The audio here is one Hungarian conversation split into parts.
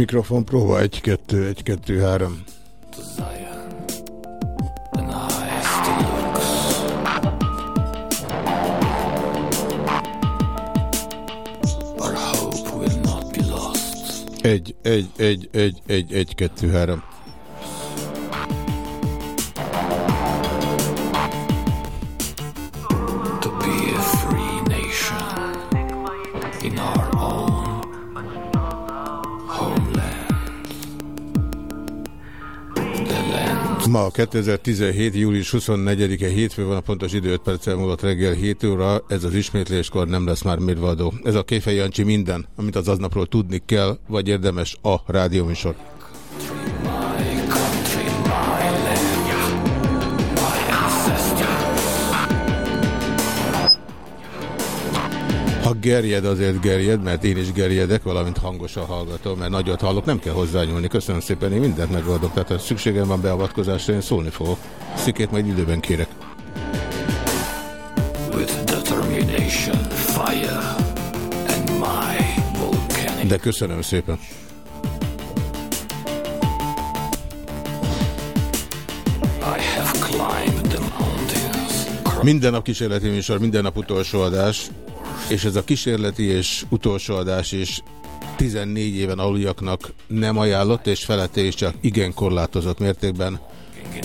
Mikrofon próba 1, 2, 1, 2, 3. To Zion, and I still 2017. július 24-e hétfő van a pontos idő 5 perccel múlott reggel 7 óra. Ez az ismétléskor nem lesz már mérvadó. Ez a Kéfej Jancsi minden, amit az aznapról tudni kell, vagy érdemes a rádióműsor. Ha gerjed, azért gerjed, mert én is gerjedek, valamint hangosan hallgatom, mert nagyot hallok, nem kell hozzányúlni. Köszönöm szépen, én mindent megoldok. Tehát ha szükségem van beavatkozásra, én szólni fogok. Szikét majd időben kérek. With determination, fire, and my volcanic De köszönöm szépen. I have climbed the mountains. Minden nap kísérleti műsor, minden nap utolsó adás, és ez a kísérleti és utolsó adás is 14 éven aluljaknak nem ajánlott, és felette is csak igen korlátozott mértékben.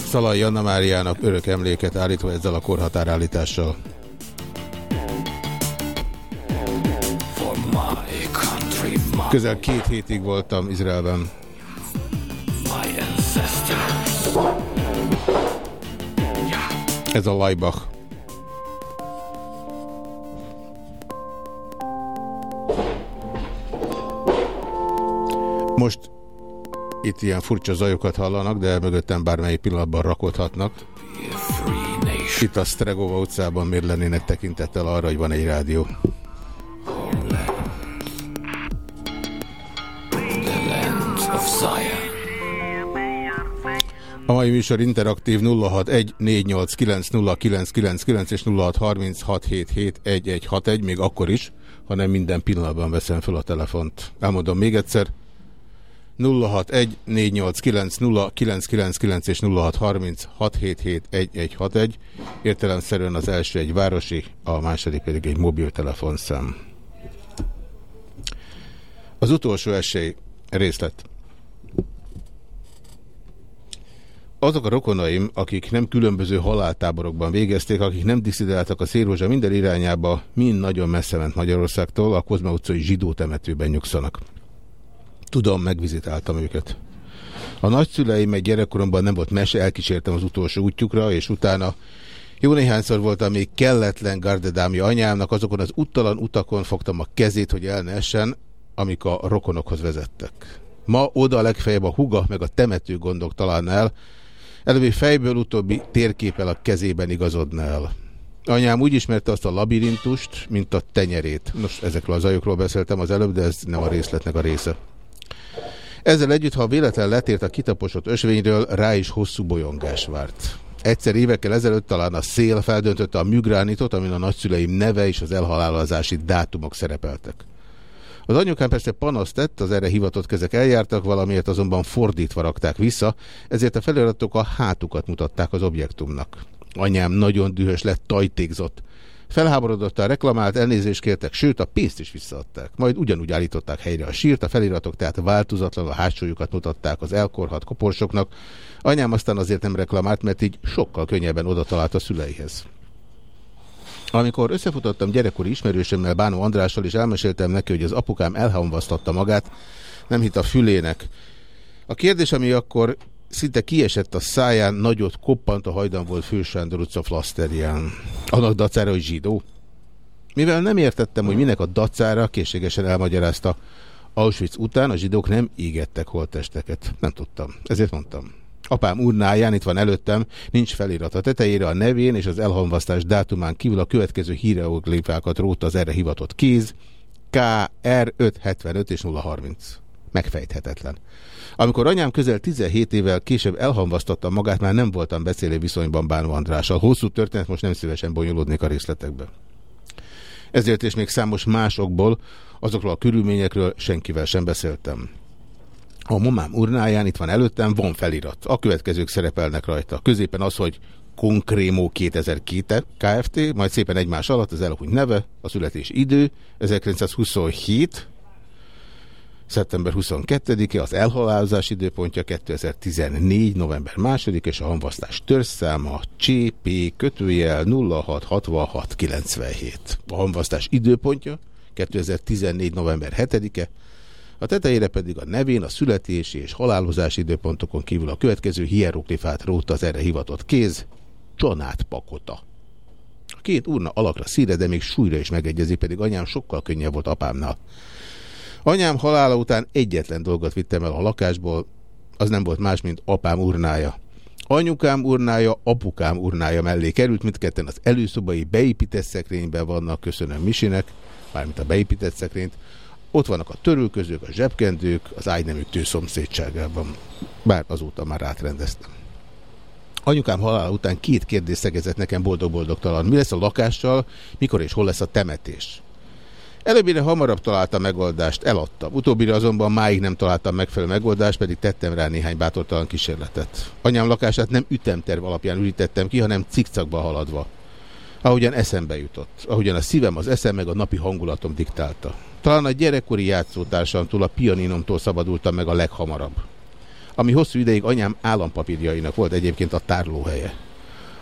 Szalai Anna Máriának örök emléket állítva ezzel a korhatárállítással. Közel két hétig voltam Izraelben. Ez a Laibach. Most itt ilyen furcsa zajokat hallanak, de mögöttem bármelyik pillanatban rakodhatnak. Itt a Stregova utcában miért lennének tekintettel arra, hogy van egy rádió. A mai műsor interaktív 0614890999 és 0636771161, még akkor is, ha nem minden pillanatban veszem fel a telefont. Elmondom még egyszer. 0614890999 és 0636771161. Értelemszerűen az első egy városi, a második pedig egy mobiltelefonszám. Az utolsó esély részlet. azok a rokonaim, akik nem különböző haláltáborokban végezték, akik nem diszidáltak a szélrózsa minden irányába, mind nagyon messze ment Magyarországtól, a Kozma utcai zsidó temetőben nyugszanak. Tudom, megvizitáltam őket. A nagyszüleim egy gyerekkoromban nem volt mese, elkísértem az utolsó útjukra, és utána jó néhányszor voltam még kelletlen gardedámja anyámnak, azokon az uttalan utakon fogtam a kezét, hogy el ne essen, amik a rokonokhoz vezettek. Ma oda legfeljebb a huga meg a temető gondok talán el, előbb fejből utóbbi térképel a kezében igazodna el. Anyám úgy ismerte azt a labirintust, mint a tenyerét. Nos, ezekről az ajokról beszéltem az előbb, de ez nem a részletnek a része. Ezzel együtt, ha véletlen letért a kitaposott ösvényről, rá is hosszú bolyongás várt. Egyszer évekkel ezelőtt talán a szél feldöntötte a műgránitot, amin a nagyszüleim neve és az elhalálozási dátumok szerepeltek. Az anyukám persze panaszt tett, az erre hivatott kezek eljártak, valamiért azonban fordítva rakták vissza, ezért a feliratok a hátukat mutatták az objektumnak. Anyám nagyon dühös lett, tajtékzott. Felháborodottan reklamált, elnézést kértek, sőt a pénzt is visszaadták. Majd ugyanúgy állították helyre a sírt, a feliratok tehát változatlan a hátsójukat mutatták az elkorhat koporsoknak. Anyám aztán azért nem reklamált, mert így sokkal könnyebben oda talált a szüleihez. Amikor összefutottam gyerekkori ismerősömmel, Bánó Andrással, és elmeséltem neki, hogy az apukám elhamvasztatta magát, nem hitt a fülének. A kérdés, ami akkor szinte kiesett a száján, nagyot koppant a hajdan volt Fősándor utca flaszterján. Annak dacára, hogy zsidó. Mivel nem értettem, hogy minek a dacára, készségesen elmagyarázta. Auschwitz után a zsidók nem égettek holttesteket. Nem tudtam. Ezért mondtam. Apám urnáján, itt van előttem, nincs felirat a tetejére a nevén és az elhamvasztás dátumán kívül a következő híreoglifákat rótta az erre hivatott kéz, KR 575 és 030. Megfejthetetlen. Amikor anyám közel 17 évvel később elhamvasztotta magát, már nem voltam beszélő viszonyban Bánó Andrással. Hosszú történet, most nem szívesen bonyolódnék a részletekbe. Ezért és még számos másokból, azokról a körülményekről senkivel sem beszéltem. A momám urnáján itt van előttem, van felirat. A következők szerepelnek rajta. Középen az, hogy Konkrémó 2002 Kft., majd szépen egymás alatt az elhuny neve, a születés idő, 1927, szeptember 22-e, az elhalálozás időpontja 2014. november 2 és a hamvasztás törszáma CP kötőjel 066697. A hamvasztás időpontja 2014. november 7-e, a tetejére pedig a nevén, a születési és halálozási időpontokon kívül a következő hieroglifát róta az erre hivatott kéz, Csanát Pakota. A két urna alakra szíre, de még súlyra is megegyezik, pedig anyám sokkal könnyebb volt apámnál. Anyám halála után egyetlen dolgot vittem el a lakásból, az nem volt más, mint apám urnája. Anyukám urnája, apukám urnája mellé került, mindketten az előszobai beépített szekrényben vannak, köszönöm Misinek, mármint a beépített szekrényt. Ott vannak a törülközők, a zsebkendők, az ágynemük szomszédságában. Bár azóta már átrendeztem. Anyukám halála után két kérdés szegezett nekem boldog-boldogtalan. Mi lesz a lakással, mikor és hol lesz a temetés? Előbbire hamarabb találtam megoldást, eladtam. Utóbbire azonban máig nem találtam megfelelő megoldást, pedig tettem rá néhány bátortalan kísérletet. Anyám lakását nem ütemterv alapján ürítettem ki, hanem cikcakba haladva. Ahogyan eszembe jutott. Ahogyan a szívem, az eszem meg a napi hangulatom diktálta. Talán a gyerekkori játszótársamtól, a pianinomtól szabadultam meg a leghamarabb. Ami hosszú ideig anyám állampapírjainak volt egyébként a tárlóhelye.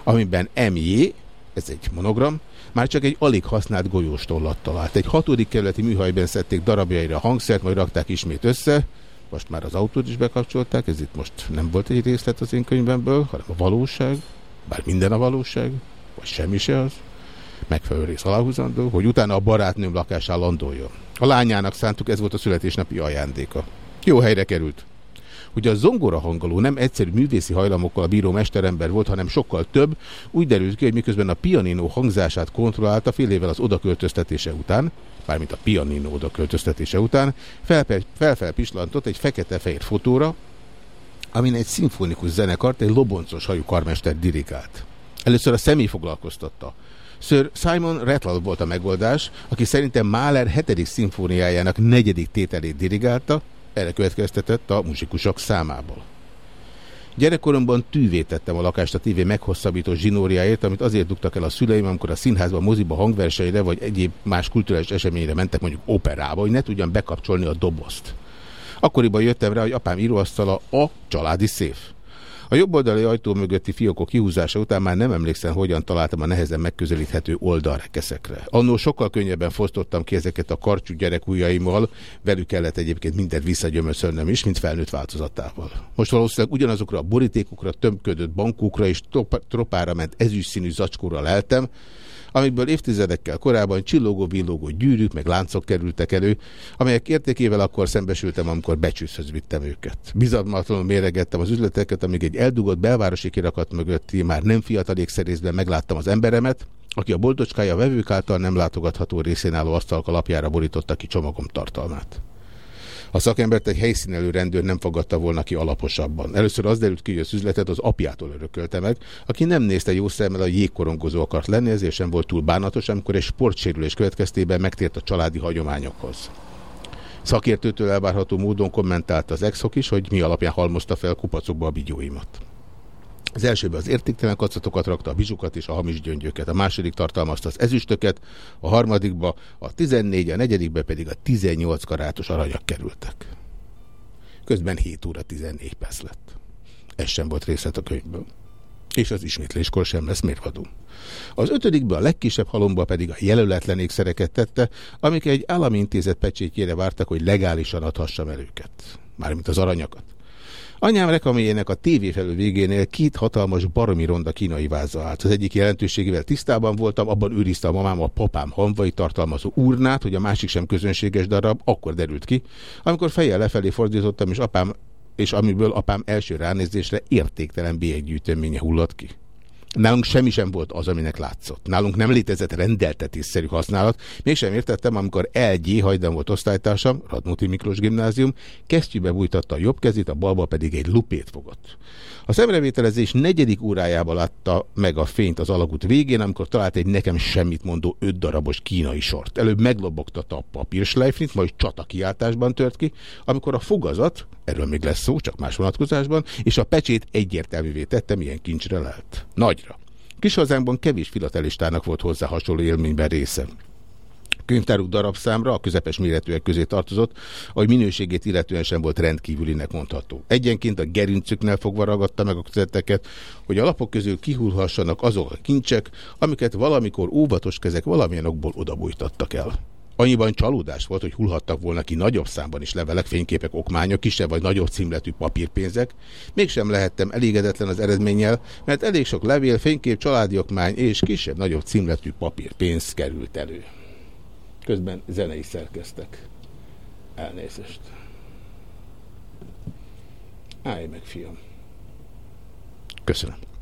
Amiben MJ, ez egy monogram, már csak egy alig használt golyóstollat talált. Egy hatodik kerületi műhajban szedték darabjaira a hangszert, majd rakták ismét össze. Most már az autót is bekapcsolták, ez itt most nem volt egy részlet az én könyvemből, hanem a valóság, bár minden a valóság, vagy semmi se az, megfelelő rész aláhúzandó, hogy utána a barátnőm lakásán landoljon. A lányának szántuk, ez volt a születésnapi ajándéka. Jó helyre került. Ugye a zongora hangoló nem egyszerű művészi hajlamokkal a bíró mesterember volt, hanem sokkal több, úgy derült ki, hogy miközben a pianino hangzását kontrollálta fél évvel az odaköltöztetése után, mármint a pianino odaköltöztetése után, felfelpislantott egy fekete-fehér fotóra, amin egy szimfonikus zenekart, egy loboncos hajú karmester dirigált. Először a személy foglalkoztatta. Sir Simon Rattle volt a megoldás, aki szerintem Mahler 7. szimfóniájának negyedik tételét dirigálta, erre következtetett a muzsikusok számából. Gyerekkoromban tűvé tettem a lakást a tévé meghosszabbító zsinóriáért, amit azért dugtak el a szüleim, amikor a színházban, moziba, hangversenyre vagy egyéb más kulturális eseményre mentek, mondjuk operába, hogy ne tudjam bekapcsolni a dobozt. Akkoriban jöttem rá, hogy apám íróasztala a családi széf. A jobboldali ajtó mögötti fiókok kihúzása után már nem emlékszem, hogyan találtam a nehezen megközelíthető oldalrekeszekre. Annól sokkal könnyebben fosztottam ki ezeket a karcsú gyerekujjaimmal, velük kellett egyébként mindent visszagyömöszölnem is, mint felnőtt változatával. Most valószínűleg ugyanazokra a borítékokra, tömködött bankokra és tropára ment ezüstszínű zacskóra leltem, amikből évtizedekkel korábban csillogó-villogó gyűrűk meg láncok kerültek elő, amelyek értékével akkor szembesültem, amikor becsűszhöz vittem őket. Bizalmatlanul méregettem az üzleteket, amíg egy eldugott belvárosi kirakat mögötti már nem fiatalék szerészben megláttam az emberemet, aki a boldocskája vevők által nem látogatható részén álló asztalka lapjára borította ki csomagom tartalmát. A szakembert egy helyszínelő rendőr nem fogadta volna ki alaposabban. Először az derült ki, hogy az üzletet az apjától örökölte meg, aki nem nézte jó szemmel a jégkorongozó akart lenni, ezért sem volt túl bánatos, amikor egy sportsérülés következtében megtért a családi hagyományokhoz. Szakértőtől elvárható módon kommentálta az exok is, hogy mi alapján halmozta fel kupacokba a bigyóimat. Az elsőben az értéktelen kacatokat rakta, a bizsukat és a hamis gyöngyöket. A második tartalmazta az ezüstöket, a harmadikba a 14, a negyedikbe pedig a 18 karátos aranyak kerültek. Közben 7 óra 14 perc lett. Ez sem volt részlet a könyvből. És az ismétléskor sem lesz mérvadó. Az ötödikbe a legkisebb halomba pedig a jelöletlen ékszereket tette, amik egy állami intézet pecsétjére vártak, hogy legálisan adhassam el őket. Mármint az aranyakat. Anyám reklamjének a tévéfelő végénél két hatalmas baromi ronda kínai váza állt. Az egyik jelentőségével tisztában voltam, abban őrizte a mamám a papám hanvai tartalmazó urnát, hogy a másik sem közönséges darab, akkor derült ki, amikor fejjel lefelé fordítottam, és apám és amiből apám első ránézésre értéktelen bélyeggyűjteménye hullott ki. Nálunk semmi sem volt az, aminek látszott. Nálunk nem létezett rendeltetésszerű használat. Mégsem értettem, amikor LG hajdan volt osztálytársam, Radnóti Miklós gimnázium, kesztyűbe bújtatta a jobb kezét, a balba pedig egy lupét fogott. A szemrevételezés negyedik órájában látta meg a fényt az alagút végén, amikor talált egy nekem semmit mondó öt darabos kínai sort. Előbb meglobogtatta a papírslejfnit, majd csatakiáltásban tört ki, amikor a fogazat, erről még lesz szó, csak más vonatkozásban, és a pecsét egyértelművé tette, milyen kincsre lelt. Nagyra. Kis hazánkban kevés filatelistának volt hozzá hasonló élményben része könyvtáruk darabszámra a közepes méretűek közé tartozott, ahogy minőségét illetően sem volt rendkívülinek mondható. Egyenként a gerincüknél fogva ragadta meg a közeteket, hogy a lapok közül kihullhassanak azok a kincsek, amiket valamikor óvatos kezek valamilyen okból odabújtattak el. Annyiban csalódás volt, hogy hullhattak volna ki nagyobb számban is levelek, fényképek, okmányok, kisebb vagy nagyobb címletű papírpénzek. Mégsem lehettem elégedetlen az eredménnyel, mert elég sok levél, fénykép, családi okmány és kisebb-nagyobb címletű papírpénz került elő. Közben zenei szerkeztek. Elnézést. Állj meg, fiam. Köszönöm.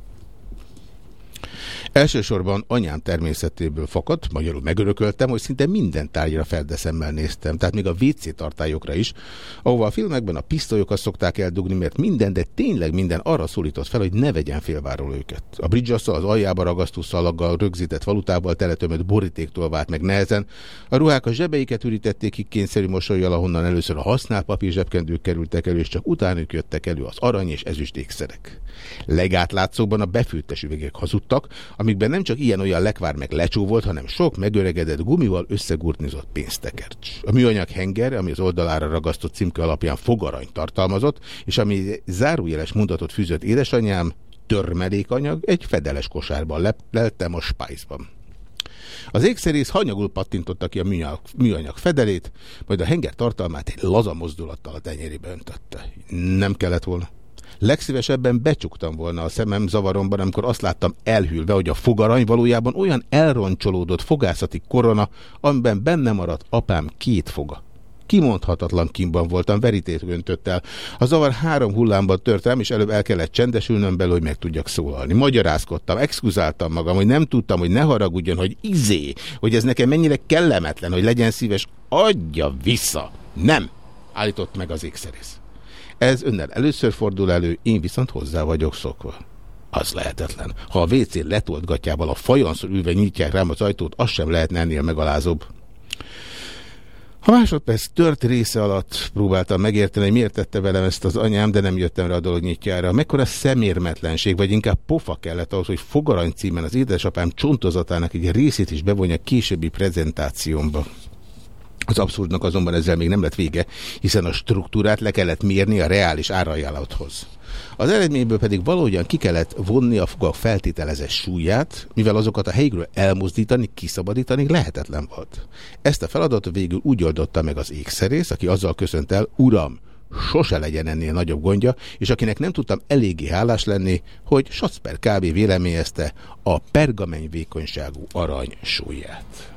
Elsősorban anyám természetéből fakadt, magyarul megörököltem, hogy szinte minden tárgyra feldeszemmel néztem, tehát még a WC tartályokra is, ahova a filmekben a pisztolyokat szokták eldugni, mert minden, de tényleg minden arra szólított fel, hogy ne vegyen félváról őket. A bridge az aljába ragasztó szalaggal, rögzített valutával teletömött borítéktól vált meg nehezen, a ruhák a zsebeiket ürítették ki kényszerű mosolyjal, ahonnan először a használt papír zsebkendők kerültek elő, és csak utánuk jöttek elő az arany és ezüst ékszerek. Legátlátszóban a befőttes üvegek hazudtak, amikben nem csak ilyen-olyan lekvár meg lecsó volt, hanem sok megöregedett gumival összegurtnizott pénztekercs. A műanyag henger, ami az oldalára ragasztott címke alapján fogarany tartalmazott, és ami zárójeles mondatot fűzött édesanyám, törmelékanyag egy fedeles kosárban le leltem a spájzban. Az ékszerész hanyagul pattintotta ki a műanyag, műanyag fedelét, majd a henger tartalmát egy laza mozdulattal a tenyerébe öntötte. Nem kellett volna. Legszívesebben becsuktam volna a szemem zavaromban, amikor azt láttam elhűlve, hogy a fogarany valójában olyan elroncsolódott fogászati korona, amiben benne maradt apám két foga. Kimondhatatlan kimban voltam, verítét öntött el. A zavar három hullámban tört rám, és előbb el kellett csendesülnöm belőle, hogy meg tudjak szólalni. Magyarázkodtam, exkuzáltam magam, hogy nem tudtam, hogy ne haragudjon, hogy izé, hogy ez nekem mennyire kellemetlen, hogy legyen szíves, adja vissza. Nem, állított meg az ékszerész. Ez önnel először fordul elő, én viszont hozzá vagyok szokva. Az lehetetlen. Ha a WC letolt gatyával a fajanszor ülve nyitják rám az ajtót, az sem lehetne ennél megalázóbb. A másodperc tört része alatt próbáltam megérteni, hogy miért tette velem ezt az anyám, de nem jöttem rá a dolog nyitjára. Mekkora szemérmetlenség, vagy inkább pofa kellett ahhoz, hogy fogarany címen az édesapám csontozatának egy részét is bevonja későbbi prezentációmba. Az abszurdnak azonban ezzel még nem lett vége, hiszen a struktúrát le kellett mérni a reális árajánlathoz. Az eredményből pedig valahogyan ki kellett vonni a fogak feltételezett súlyát, mivel azokat a helyükről elmozdítani, kiszabadítani lehetetlen volt. Ezt a feladatot végül úgy oldotta meg az ékszerész, aki azzal köszönt el, uram, sose legyen ennél nagyobb gondja, és akinek nem tudtam eléggé hálás lenni, hogy Schatzper kb. véleményezte a pergamenny vékonyságú arany súlyát.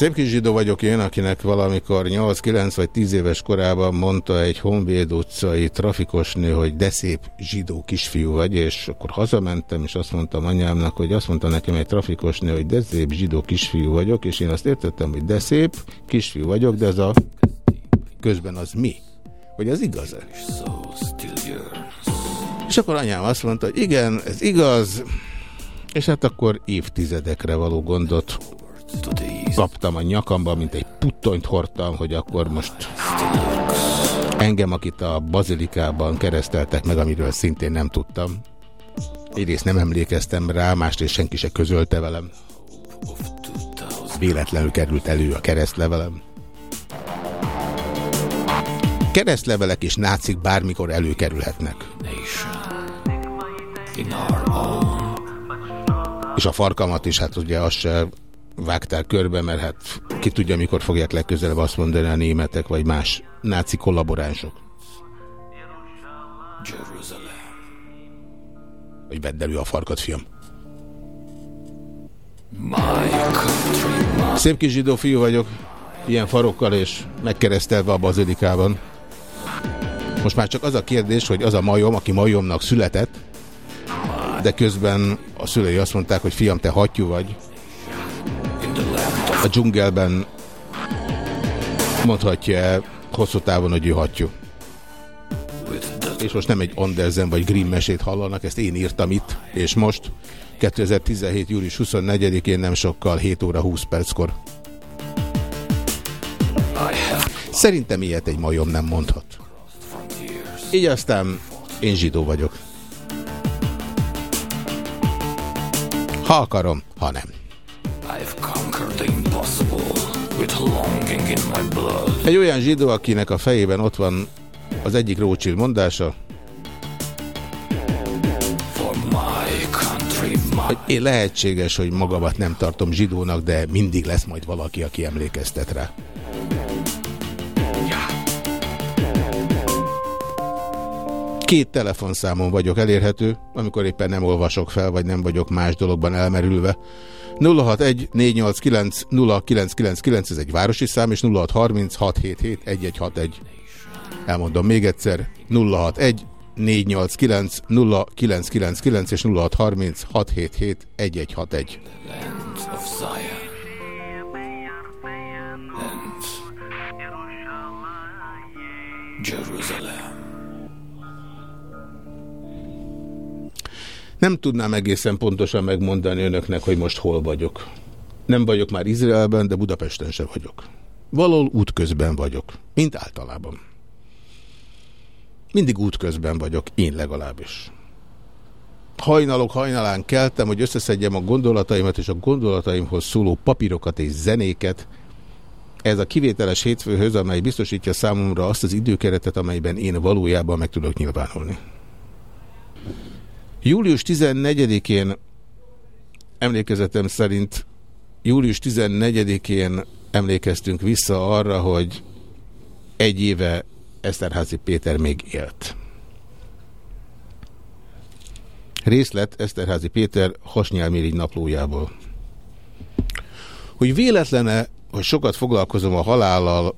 Szép kis zsidó vagyok én, akinek valamikor 8-9 vagy 10 éves korában mondta egy Honvéd utcai trafikosnő, hogy de szép zsidó kisfiú vagy, és akkor hazamentem, és azt mondtam anyámnak, hogy azt mondta nekem egy trafikosnő, hogy de szép zsidó kisfiú vagyok, és én azt értettem, hogy de szép kisfiú vagyok, de ez a közben az mi? Hogy az igaz -e? És akkor anyám azt mondta, hogy igen, ez igaz, és hát akkor évtizedekre való gondot kaptam a nyakamba, mint egy puttonyt hordtam, hogy akkor most engem, akit a bazilikában kereszteltek meg, amiről szintén nem tudtam. Egyrészt nem emlékeztem rá, másrészt senki se közölte velem. Véletlenül került elő a keresztlevelem. Keresztlevelek és nácik bármikor előkerülhetnek. És a farkamat is, hát ugye az se vágtál körbe, mert hát ki tudja, mikor fogják legközelebb azt mondani a németek, vagy más náci kollaboránsok. Jerusalem. Hogy vedd elő a farkat, fiam. Szép kis zsidó fiú vagyok, ilyen farokkal és megkeresztelve a bazilikában. Most már csak az a kérdés, hogy az a majom, aki majomnak született, de közben a szülei azt mondták, hogy fiam, te hattyú vagy. A dzsungelben mondhatja hosszú távon, hogy ő. És most nem egy Andersen vagy Grimm mesét hallanak, ezt én írtam itt, és most 2017. július 24-én nem sokkal 7 óra 20 perckor. Szerintem ilyet egy majom nem mondhat. Így aztán én zsidó vagyok. Ha akarom, ha nem. Egy olyan zsidó, akinek a fejében ott van az egyik Rócsil mondása, hogy én lehetséges, hogy magamat nem tartom zsidónak, de mindig lesz majd valaki, aki emlékeztet rá. Két telefonszámon vagyok elérhető, amikor éppen nem olvasok fel, vagy nem vagyok más dologban elmerülve. 061 489 0999, ez egy városi szám, és 0630 677 1161. Elmondom még egyszer, 061 489 0999 és 0630 677 1161. Jerusalem. Nem tudnám egészen pontosan megmondani önöknek, hogy most hol vagyok. Nem vagyok már Izraelben, de Budapesten sem vagyok. Valahol útközben vagyok, mint általában. Mindig útközben vagyok, én legalábbis. Hajnalok hajnalán keltem, hogy összeszedjem a gondolataimat és a gondolataimhoz szóló papírokat és zenéket. Ez a kivételes hétfőhöz, amely biztosítja számomra azt az időkeretet, amelyben én valójában meg tudok nyilvánulni. Július 14-én emlékezetem szerint július 14-én emlékeztünk vissza arra, hogy egy éve Eszterházi Péter még élt. Részlet Eszterházi Péter Hasnyálmirigy naplójából. Hogy véletlene, hogy sokat foglalkozom a halállal,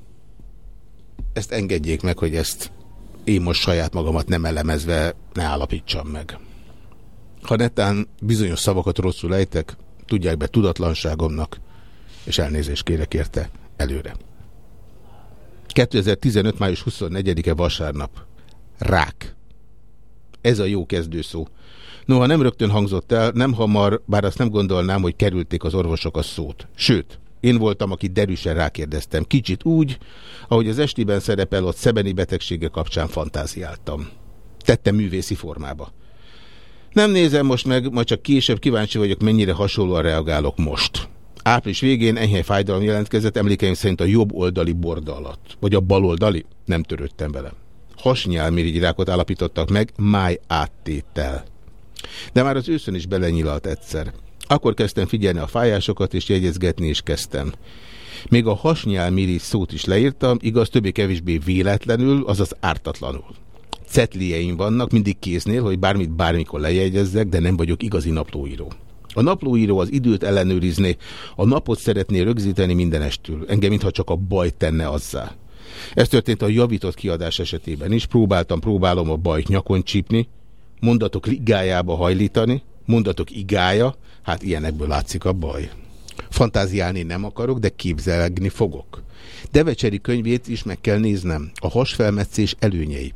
ezt engedjék meg, hogy ezt én most saját magamat nem elemezve ne állapítsam meg. Ha netán bizonyos szavakat rosszul ejtek, tudják be tudatlanságomnak, és elnézést kérek érte előre. 2015. május 24-e vasárnap. Rák. Ez a jó kezdőszó. Noha nem rögtön hangzott el, nem hamar, bár azt nem gondolnám, hogy kerülték az orvosok a szót. Sőt, én voltam, aki derűsen rákérdeztem. Kicsit úgy, ahogy az estiben szerepel ott szebeni betegsége kapcsán fantáziáltam. Tettem művészi formába. Nem nézem most meg, majd csak később kíváncsi vagyok, mennyire hasonlóan reagálok most. Április végén enyhe fájdalom jelentkezett, emlékeim szerint a jobb oldali borda alatt. Vagy a bal oldali, nem törődtem vele. Hasnyálmirigyrákot állapítottak meg, máj áttétel. De már az őszön is belenyilalt egyszer. Akkor kezdtem figyelni a fájásokat, és jegyezgetni is kezdtem. Még a hasnyálmirigy szót is leírtam, igaz, többé-kevésbé véletlenül, azaz ártatlanul cetlieim vannak, mindig kéznél, hogy bármit bármikor lejegyezzek, de nem vagyok igazi naplóíró. A naplóíró az időt ellenőrizni, a napot szeretné rögzíteni mindenestül. Engem mintha csak a baj tenne azzá. Ez történt a javított kiadás esetében is. Próbáltam, próbálom a bajt nyakon csípni, mondatok ligájába hajlítani, mondatok igája, hát ilyenekből látszik a baj. Fantáziálni nem akarok, de képzelni fogok. Devecseri könyvét is meg kell néznem. A hasfelmetszés előnyei.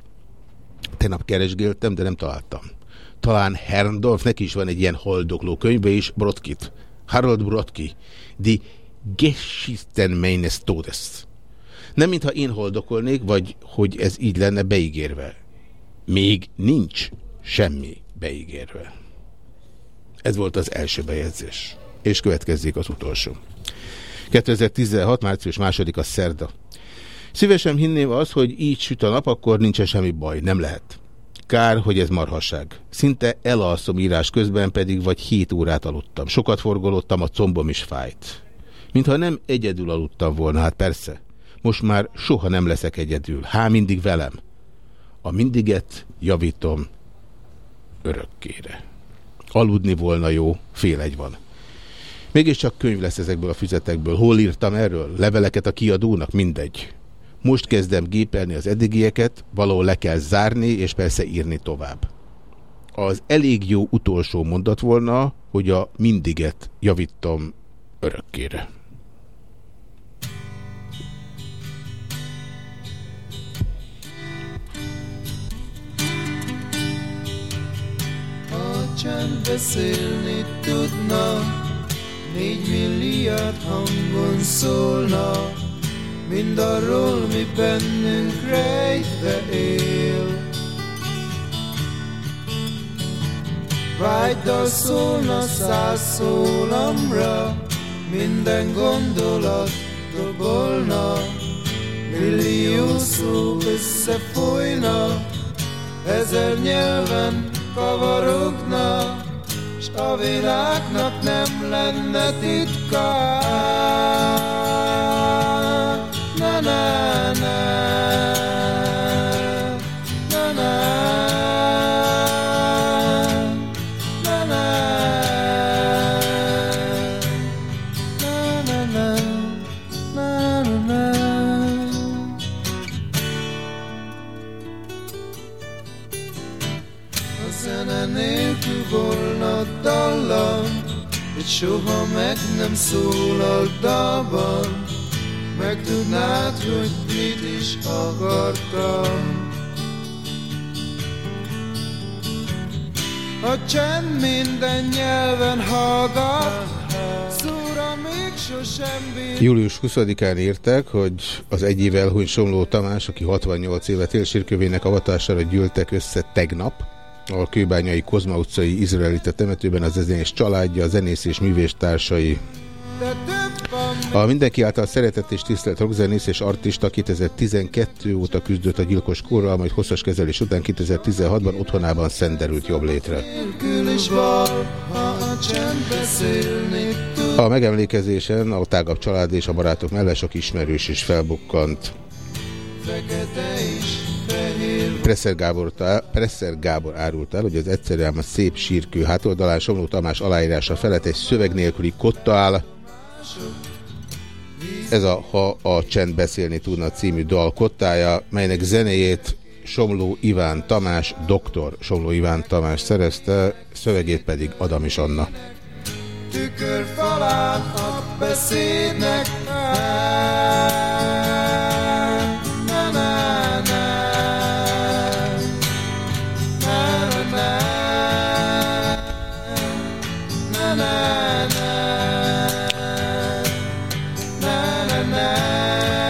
Tegnap keresgéltem, de nem találtam. Talán Herndorf, neki is van egy ilyen haldokló könyve is, Brodkit. Harold Brodki. Die Geschichten meines Todes. Nem mintha én holdokolnék, vagy hogy ez így lenne beígérve. Még nincs semmi beígérve. Ez volt az első bejegyzés. És következzék az utolsó. 2016. március második a szerda. Szívesen hinném az, hogy így süt a nap, akkor nincsen semmi baj. Nem lehet. Kár, hogy ez marhasság. Szinte elalszom írás közben, pedig vagy hét órát aludtam. Sokat forgolódtam, a combom is fájt. Mintha nem egyedül aludtam volna, hát persze. Most már soha nem leszek egyedül. Há, mindig velem. A mindiget javítom örökkére. Aludni volna jó, fél egy van. Mégiscsak könyv lesz ezekből a füzetekből. Hol írtam erről? Leveleket a kiadónak? Mindegy. Most kezdem gépelni az eddigieket, valahol le kell zárni, és persze írni tovább. Az elég jó utolsó mondat volna, hogy a mindiget javítom örökkére. csend beszélni tudna, négy milliárd hangon szólna, mindarról, mi bennünk rejtve él. Vágydal szólna száz szólamra, minden gondolat dobolna, millió szó összefolyna, ezer nyelven kavarogna, s a világnak nem lenne titka. Soha meg nem szólalt dalban, megtudnád, hogy mit is akartam. A csend minden nyelven hallgat, szóra még sosem bír. Július 20-án írták, hogy az egy év elhunyt Somló Tamás, aki 68 évet él sírkövének avatására gyűltek össze tegnap, a kőbányai Kozma utcai izraelita temetőben az zenés családja, a zenész és művés társai. A mindenki által szeretett és tisztelt rockzenész és artista 2012 óta küzdött a gyilkos korral, majd hosszas kezelés után 2016-ban otthonában szenderült jobb létre. A megemlékezésen a tágabb család és a barátok mellett sok ismerős is felbukkant. Fekete Presser Gábor, Presser Gábor árult el, hogy az egyszerűen a szép sírkő hátoldalán Somló Tamás aláírása felett egy szöveg nélküli kotta áll. Ez a Ha a csend beszélni tudna című dal kottája, melynek zenéjét Somló Iván Tamás, doktor Somló Iván Tamás szerezte, szövegét pedig Adamis Anna. Tükörfalán a beszédnek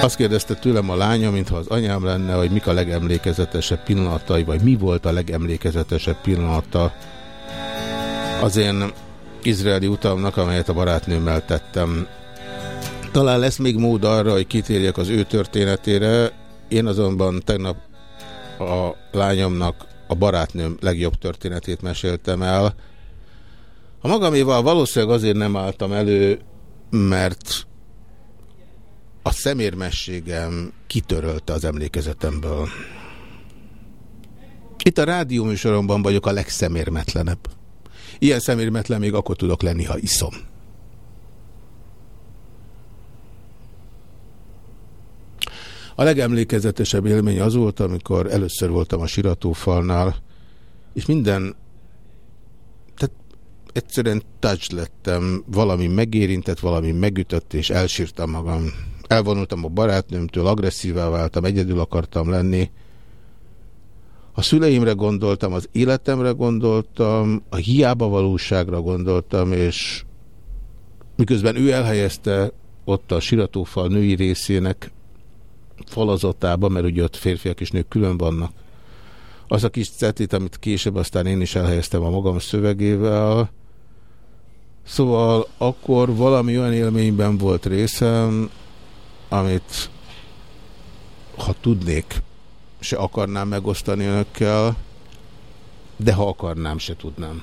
Azt kérdezte tőlem a lánya, mintha az anyám lenne, hogy mik a legemlékezetesebb pillanatai, vagy mi volt a legemlékezetesebb pillanata az én izraeli utamnak, amelyet a barátnőmmel tettem. Talán lesz még mód arra, hogy kitérjek az ő történetére. Én azonban tegnap a lányomnak a barátnőm legjobb történetét meséltem el. A magaméval valószínűleg azért nem álltam elő, mert a szemérmességem kitörölte az emlékezetemből. Itt a rádióműsoromban vagyok a legszemérmetlenebb. Ilyen szemérmetlen még akkor tudok lenni, ha iszom. A legemlékezetesebb élmény az volt, amikor először voltam a siratófalnál, és minden, tehát egyszerűen touch lettem, valami megérintett, valami megütött, és elsírtam magam. Elvonultam a barátnőmtől, agresszívá váltam, egyedül akartam lenni. A szüleimre gondoltam, az életemre gondoltam, a hiába valóságra gondoltam, és miközben ő elhelyezte ott a siratófal női részének falazatába, mert ugye ott férfiak és nők külön vannak. Az a kis cetit, amit később aztán én is elhelyeztem a magam szövegével. Szóval akkor valami olyan élményben volt részem, amit ha tudnék, se akarnám megosztani önökkel, de ha akarnám, se tudnám.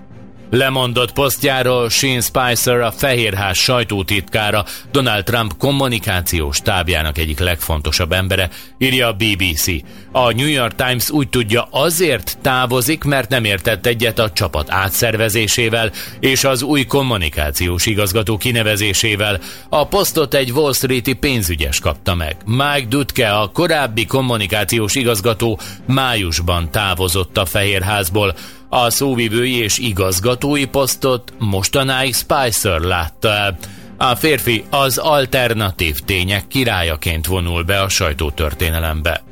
Lemondott posztjáról Shane Spicer, a Fehérház sajtótitkára, Donald Trump kommunikációs tábjának egyik legfontosabb embere, írja a BBC. A New York Times úgy tudja azért távozik, mert nem értett egyet a csapat átszervezésével és az új kommunikációs igazgató kinevezésével. A posztot egy Wall Street-i pénzügyes kapta meg. Mike Dutke, a korábbi kommunikációs igazgató májusban távozott a Fehérházból. A szóvivői és igazgatói posztot mostanáig Spicer látta el. A férfi az alternatív tények királyaként vonul be a sajtótörténelembe.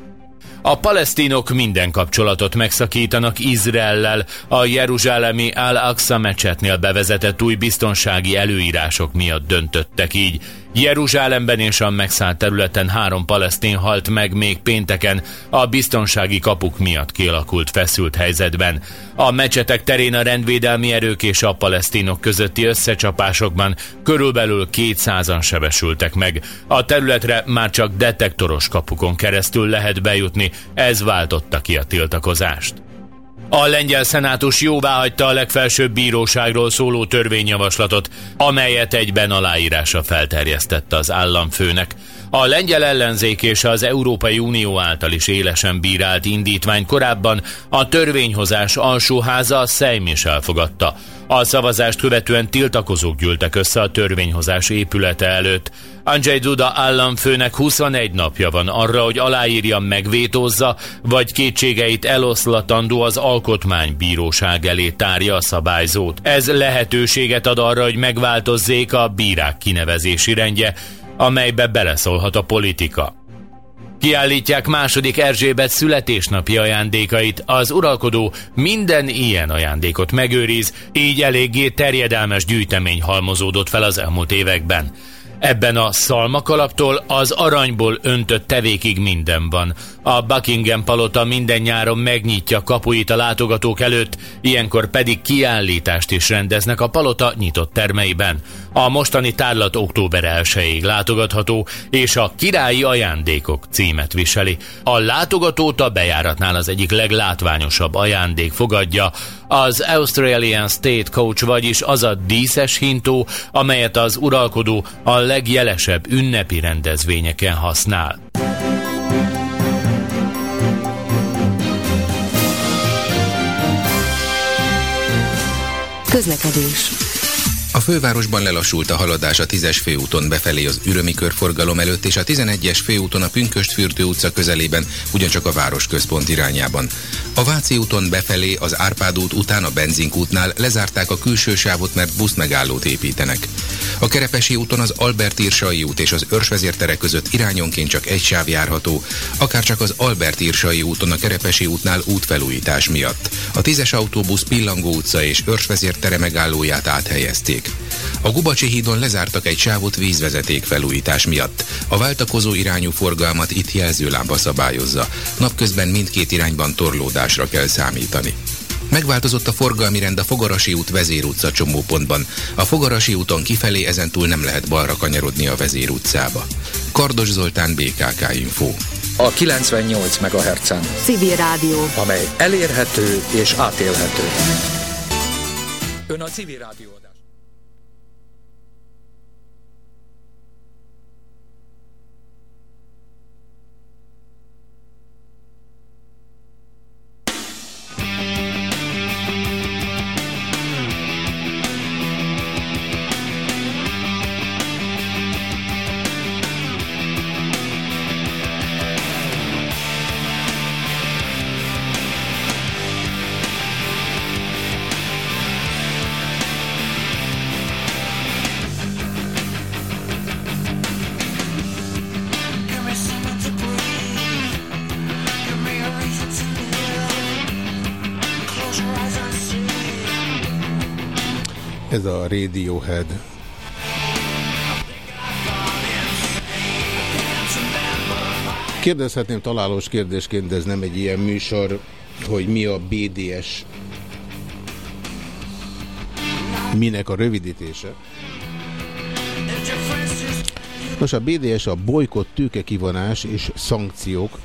A palesztinok minden kapcsolatot megszakítanak Izraellel a jeruzsálemi Al-Aqsa mecsetnél bevezetett új biztonsági előírások miatt döntöttek így. Jeruzsálemben és a megszállt területen három palesztin halt meg még pénteken a biztonsági kapuk miatt kialakult feszült helyzetben. A mecsetek terén a rendvédelmi erők és a palesztinok közötti összecsapásokban körülbelül 200-an sebesültek meg. A területre már csak detektoros kapukon keresztül lehet bejutni, ez váltotta ki a tiltakozást. A lengyel szenátus jóváhagyta a legfelsőbb bíróságról szóló törvényjavaslatot, amelyet egyben aláírása felterjesztette az államfőnek. A lengyel ellenzék és az Európai Unió által is élesen bírált indítvány korábban a törvényhozás alsóháza a Szejm is elfogadta. A szavazást követően tiltakozók gyűltek össze a törvényhozás épülete előtt. Andrzej Duda államfőnek 21 napja van arra, hogy aláírja, megvétózza, vagy kétségeit eloszlatandó az alkotmánybíróság elé tárja a szabályzót. Ez lehetőséget ad arra, hogy megváltozzék a bírák kinevezési rendje, amelybe beleszólhat a politika. Kiállítják második Erzsébet születésnapi ajándékait. Az uralkodó minden ilyen ajándékot megőriz, így eléggé terjedelmes gyűjtemény halmozódott fel az elmúlt években. Ebben a szalmakalaptól az aranyból öntött tevékig minden van. A Buckingham palota minden nyáron megnyitja kapuit a látogatók előtt, ilyenkor pedig kiállítást is rendeznek a palota nyitott termeiben. A mostani tárlat október 1-ig látogatható, és a királyi ajándékok címet viseli. A látogatót a bejáratnál az egyik leglátványosabb ajándék fogadja, az Australian State Coach, vagyis az a díszes hintó, amelyet az uralkodó a legjelesebb ünnepi rendezvényeken használ. Közlekedés. A fővárosban lelassult a haladás a 10-es főúton befelé az Ürömi körforgalom előtt és a 11-es főúton a Pünköstfürdő utca közelében, ugyancsak a városközpont irányában. A Váci úton befelé az Árpád út után a benzinkútnál lezárták a külső sávot, mert buszmegállót építenek. A Kerepesi úton az Albert Irsai út és az Őrsvezértere között irányonként csak egy sáv járható, akár csak az Albert Irsai úton a Kerepesi útnál útfelújítás miatt. A 10-es autóbusz Pillangó utca és Őrsvezértere megállóját áthelyezték. A Gubacsi hídon lezártak egy sávot vízvezeték felújítás miatt. A váltakozó irányú forgalmat itt jelzőlámpa szabályozza. Napközben mindkét irányban torlódásra kell számítani. Megváltozott a forgalmi rend a Fogarasi út Vezér utca csomópontban. A Fogarasi úton kifelé ezentúl nem lehet balra kanyarodni a Vezér utcába. Kardos Zoltán, BKK Info. A 98 MHz-en, Civil Rádió. amely elérhető és átélhető. Ön a civil rádió. Radiohead. Kérdezhetném találós kérdésként, de ez nem egy ilyen műsor, hogy mi a BDS, minek a rövidítése. Nos, a BDS a bolykott tőkekivonás és szankciók,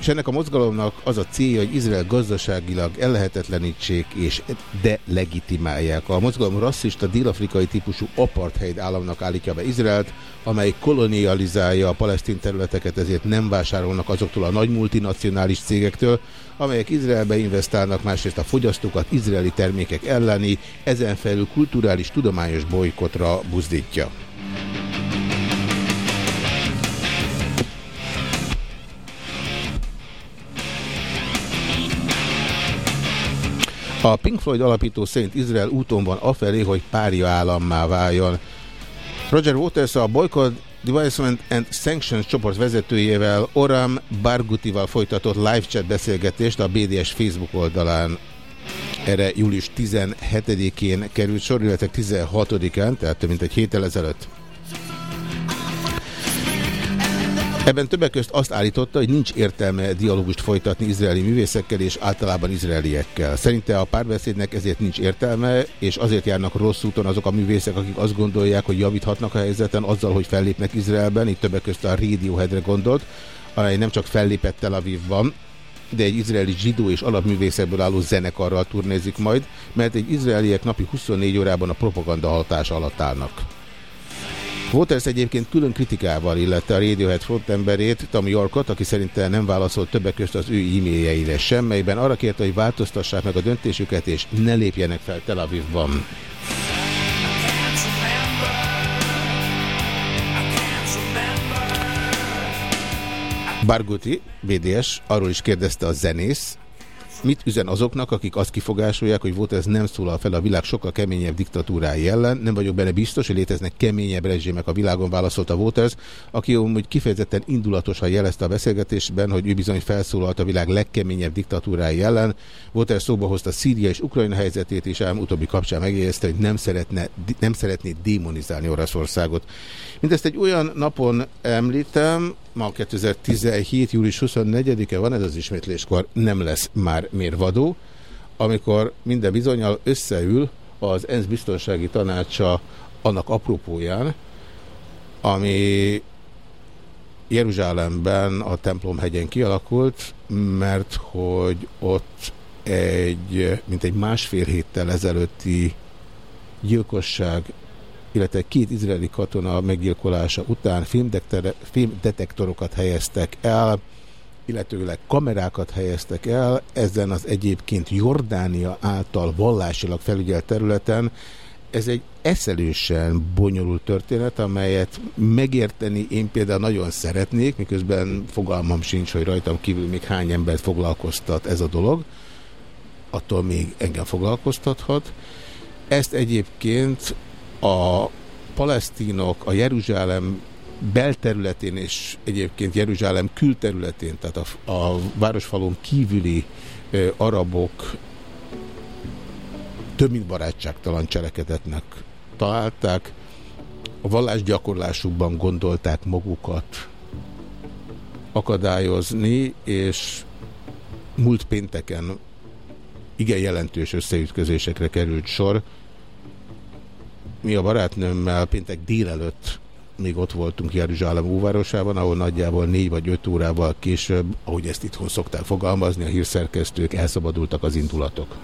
és ennek a mozgalomnak az a célja, hogy Izrael gazdaságilag ellehetetlenítsék és delegitimálják. A mozgalom rasszista dél-afrikai típusú apartheid államnak állítja be Izraelt, amely kolonializálja a palesztin területeket, ezért nem vásárolnak azoktól a nagy multinacionális cégektől, amelyek Izraelbe investálnak, másrészt a fogyasztókat izraeli termékek elleni, ezen felül kulturális tudományos bolykotra buzdítja. A Pink Floyd alapító szerint Izrael úton van afelé, hogy párja állammá váljon. Roger Waters a Boycott Development and Sanctions csoport vezetőjével Oram Bargutival folytatott live chat beszélgetést a BDS Facebook oldalán. Erre július 17-én került sor, illetve 16-án, tehát több mint egy héttel ezelőtt. Ebben többek között azt állította, hogy nincs értelme dialógust folytatni izraeli művészekkel és általában izraeliekkel. Szerinte a párbeszédnek ezért nincs értelme, és azért járnak rossz úton azok a művészek, akik azt gondolják, hogy javíthatnak a helyzeten azzal, hogy fellépnek Izraelben, itt többek között a Radioheadre gondolt, amely nem csak fellépett Tel Avivban, de egy izraeli zsidó és alapművészekből álló zenekarral turnézik majd, mert egy izraeliek napi 24 órában a propaganda hatás alatt állnak. Waters egyébként külön kritikával illette a Radiohead frontemberét, Tom Yorkot, aki szerintem nem válaszolt többek között az ő e-mailjeire sem, melyben arra kérte, hogy változtassák meg a döntésüket, és ne lépjenek fel Tel Avivban. Barguti, BDS, arról is kérdezte a zenész, Mit üzen azoknak, akik azt kifogásolják, hogy volt ez nem szólal fel a világ sokkal keményebb diktatúrái ellen? Nem vagyok benne biztos, hogy léteznek keményebb rezsimek a világon, válaszolta Waters, aki úgy kifejezetten indulatosan jelezte a beszélgetésben, hogy ő bizony felszólalt a világ legkeményebb diktatúrái ellen. Waters szóba hozta Szíria és Ukrajna helyzetét, és ám utóbbi kapcsán megjegyezte, hogy nem, szeretne, nem szeretné démonizálni Oroszországot. Mindezt egy olyan napon említem, ma 2017. július 24-e van, ez az ismétléskor nem lesz már mérvadó, amikor minden bizonyal összeül az ENSZ biztonsági tanácsa annak apropóján, ami Jeruzsálemben a templomhegyen kialakult, mert hogy ott egy, mint egy másfél héttel ezelőtti gyilkosság illetve két izraeli katona meggyilkolása után filmdetektorokat helyeztek el, illetőleg kamerákat helyeztek el, ezen az egyébként Jordánia által vallásilag felügyelt területen. Ez egy eszelősen bonyolult történet, amelyet megérteni én például nagyon szeretnék, miközben fogalmam sincs, hogy rajtam kívül még hány embert foglalkoztat ez a dolog. Attól még engem foglalkoztathat. Ezt egyébként a palesztinok a Jeruzsálem belterületén és egyébként Jeruzsálem külterületén, tehát a, a városfalon kívüli ö, arabok több mint barátságtalan cselekedetnek találták. A vallásgyakorlásukban gondolták magukat akadályozni, és múlt pénteken igen jelentős összeütközésekre került sor, mi a barátnőmmel péntek délelőtt még ott voltunk Jeruzsálem óvárosában, ahol nagyjából négy vagy öt órával később, ahogy ezt itthon szokták fogalmazni, a hírszerkesztők elszabadultak az indulatok.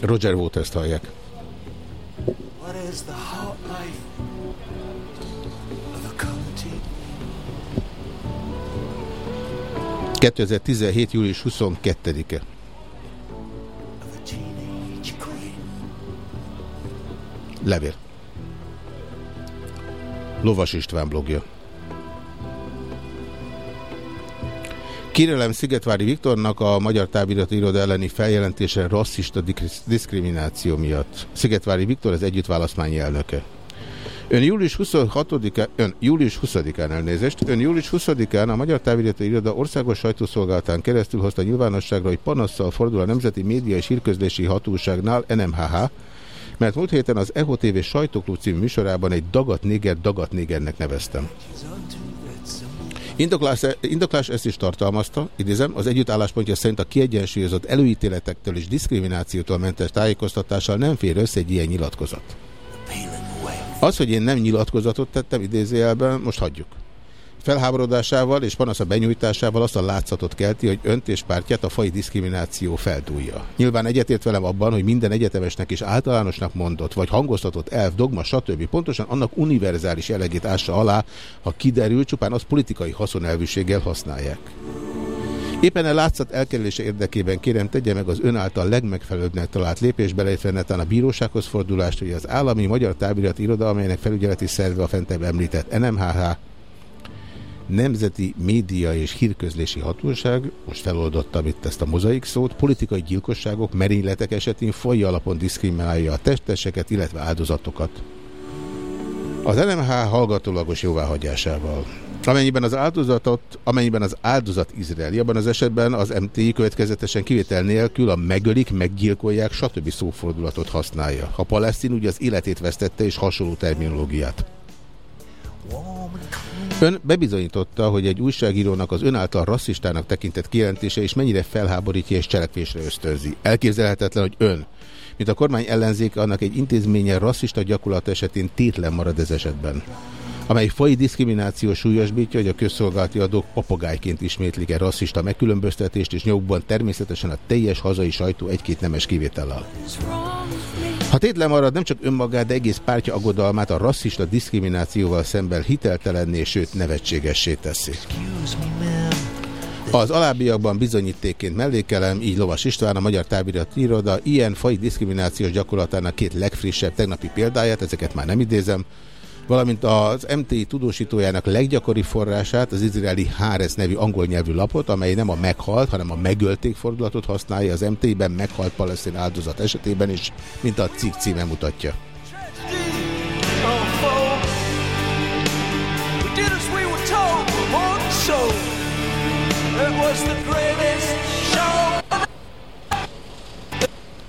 Roger Waters-t hallják. What is the hot life of a 2017. július 22-e. Levél. Lovas István blogja. Kérelem Szigetvári Viktornak a Magyar Távirati Iroda elleni feljelentése rasszista diszkrimináció miatt. Szigetvári Viktor az együttválasztmányi elnöke. Ön július 26-án, ön július 20-án elnézést, ön július 20-án a Magyar Távirati Iroda országos sajtószolgálatán keresztül hozta nyilvánosságra, hogy panasszal fordul a Nemzeti Média és Hírközlési Hatóságnál NMHH, mert múlt héten az EHO TV sajtóklub című műsorában egy dagat néger dagat négernek neveztem. Indoklás, indoklás ezt is tartalmazta, idézem, az együttálláspontja szerint a kiegyensúlyozott előítéletektől és diszkriminációtól mentes tájékoztatással nem fér össze egy ilyen nyilatkozat. Az, hogy én nem nyilatkozatot tettem idézőjelben, most hagyjuk felháborodásával és panasza benyújtásával azt a látszatot kelti, hogy önt és pártját a fai diszkrimináció feldúlja. Nyilván egyetért velem abban, hogy minden egyetemesnek is általánosnak mondott, vagy hangoztatott elf, dogma, stb. pontosan annak univerzális jellegét ássa alá, ha kiderül, csupán az politikai haszonelvűséggel használják. Éppen a látszat elkerülése érdekében kérem tegye meg az ön által legmegfelelőbbnek talált lépés, belejtve netán a bírósághoz fordulást, hogy az állami magyar távirati iroda, amelynek felügyeleti szerve a fentebb említett NMHH Nemzeti Média és Hírközlési Hatóság, most feloldottam itt ezt a mozaik szót, politikai gyilkosságok, merényletek esetén faj alapon diszkriminálja a testeseket, illetve áldozatokat. Az NMH hallgatólagos jóváhagyásával. Amennyiben az áldozatot, amennyiben az áldozat izraeli, abban az esetben az MTI következetesen kivétel nélkül a megölik, meggyilkolják, stb. szófordulatot használja. Ha palesztin ugye az életét vesztette és hasonló terminológiát. Ön bebizonyította, hogy egy újságírónak az ön által rasszistának tekintett kijelentése is mennyire felháborítja és cselekvésre ösztönzi. Elképzelhetetlen, hogy ön, mint a kormány ellenzék, annak egy intézménye rasszista gyakorlat esetén tétlen marad ez esetben amely fai diszkrimináció súlyosbítja, hogy a közszolgálati adók papagájként ismétlik-e rasszista megkülönböztetést, és nyugban természetesen a teljes hazai sajtó egy-két nemes kivétellel. Ha tétlen marad, nem csak önmagát, de egész pártja aggodalmát a rasszista diszkriminációval szemben hiteltelenné, sőt nevetségessé teszi. Az alábbiakban bizonyítékként mellékelem, így Lovas István, a Magyar Távirat Iroda ilyen fai diszkriminációs gyakorlatának két legfrissebb tegnapi példáját, ezeket már nem idézem, valamint az MTI tudósítójának leggyakori forrását, az izraeli Háres nevű angol nyelvű lapot, amely nem a meghalt, hanem a megölték fordulatot használja az MTI-ben meghalt palesztin áldozat esetében is, mint a cikk címe mutatja.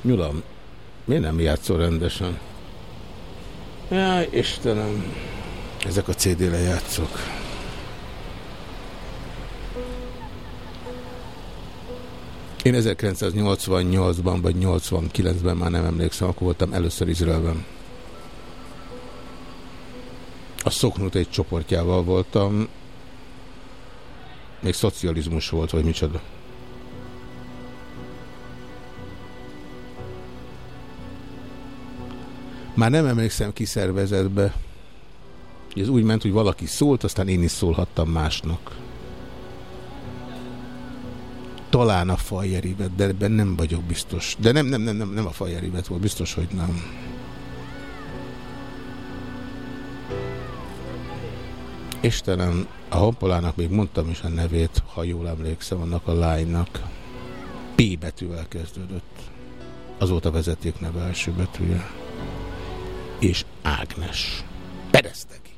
Nyulam, miért nem játszol rendesen? Jaj, Istenem, ezek a CD lejátszók. Én 1988-ban vagy 89-ben már nem emlékszem, akkor voltam először Izraelben. A Szoknut egy csoportjával voltam. Még szocializmus volt, vagy micsoda. Már nem emlékszem ki szervezetbe. Ez úgy ment, hogy valaki szólt, aztán én is szólhattam másnak. Talán a fajeribet, de ebben nem vagyok biztos. De nem, nem, nem, nem, nem a fajeribet volt, biztos, hogy nem. Istenem, a honpolának még mondtam is a nevét, ha jól emlékszem, annak a lánynak. P betűvel kezdődött. Azóta vezeték neve első betűje és Ágnes. Peresztegi.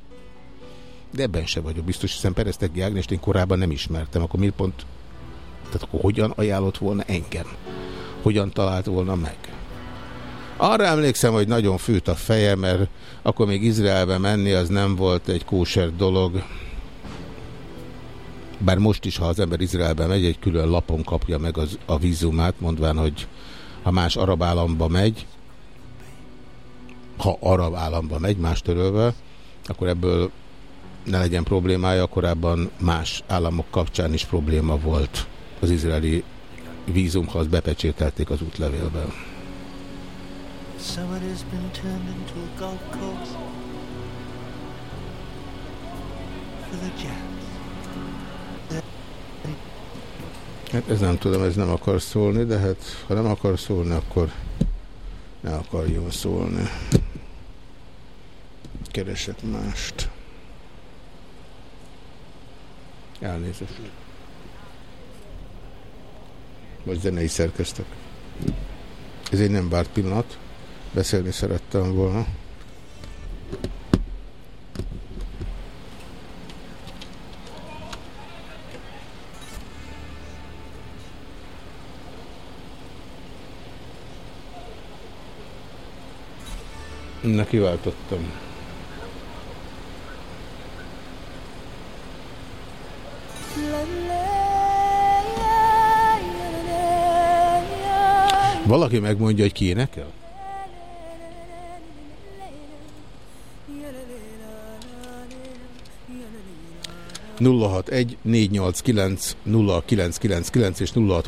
De ebben se vagyok biztos, hiszen Peresztegi Ágnest én korábban nem ismertem. Akkor miért pont... Tehát akkor hogyan ajánlott volna engem? Hogyan talált volna meg? Arra emlékszem, hogy nagyon fűt a feje, mert akkor még Izraelbe menni az nem volt egy kóser dolog. Bár most is, ha az ember Izraelbe megy, egy külön lapon kapja meg az, a vízumát, mondván, hogy ha más arab államba megy, ha arab államba megy, más törölve, akkor ebből ne legyen problémája, korábban más államok kapcsán is probléma volt. Az izraeli vízumhoz bepecsételték az útlevélben. Hát ez nem tudom, ez nem akar szólni, de hát ha nem akar szólni, akkor ne akarjon szólni keresek mást. Elnézést. Vagy zenei szerkeztek. Ez egy nem várt pillanat. Beszélni szerettem volna. Neki váltottam. Valaki megmondja, hogy ki énekel? kilenc és nulla hat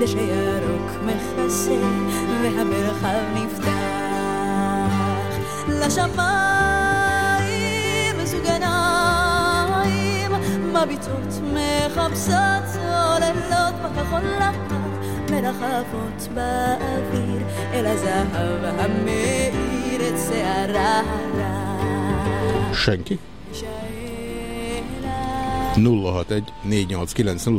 דשא ירוק מכסה, והמרחב נפתח. לשמיים זוג עיניים, מביטות מחפשות צוללות בכחול לבן, מרחבות באוויר, אל הזהב המאיר את שערה הרע. Senki? 061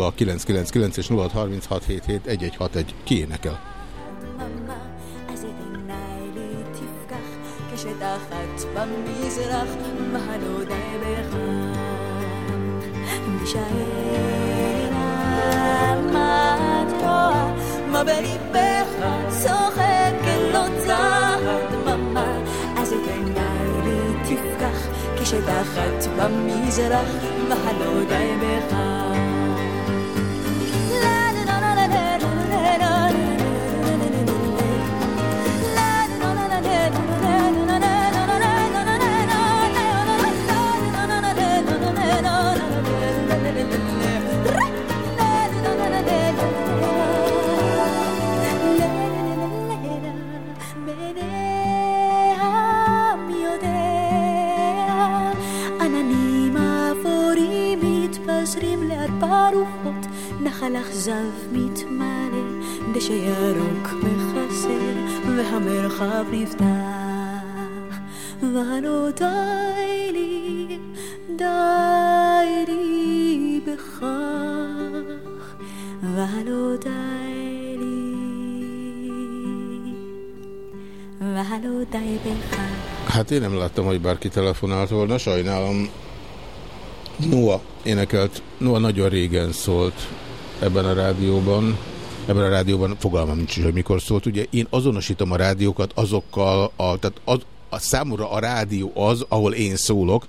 489 és 0636771161. Ki énekel? כשתחת במזרח, מה לא די בך? משער מה את רואה, מה בליבך צוחק לא צחת דממה, אז את עיניי לי תפקח כשדחת במזרח והלא די בכך נחל אכזב מתמלא, דשא ירוק מחסר, והמרחב נפתח. ולא די לי, די לי בכך, ולא די לי, ולא די בכך. Hát én nem láttam, hogy bárki telefonált volna, sajnálom. Noah énekelt, Noah nagyon régen szólt ebben a rádióban, ebben a rádióban fogalmam nincs hogy mikor szólt. Ugye én azonosítom a rádiókat azokkal, a, tehát az, a számomra a rádió az, ahol én szólok.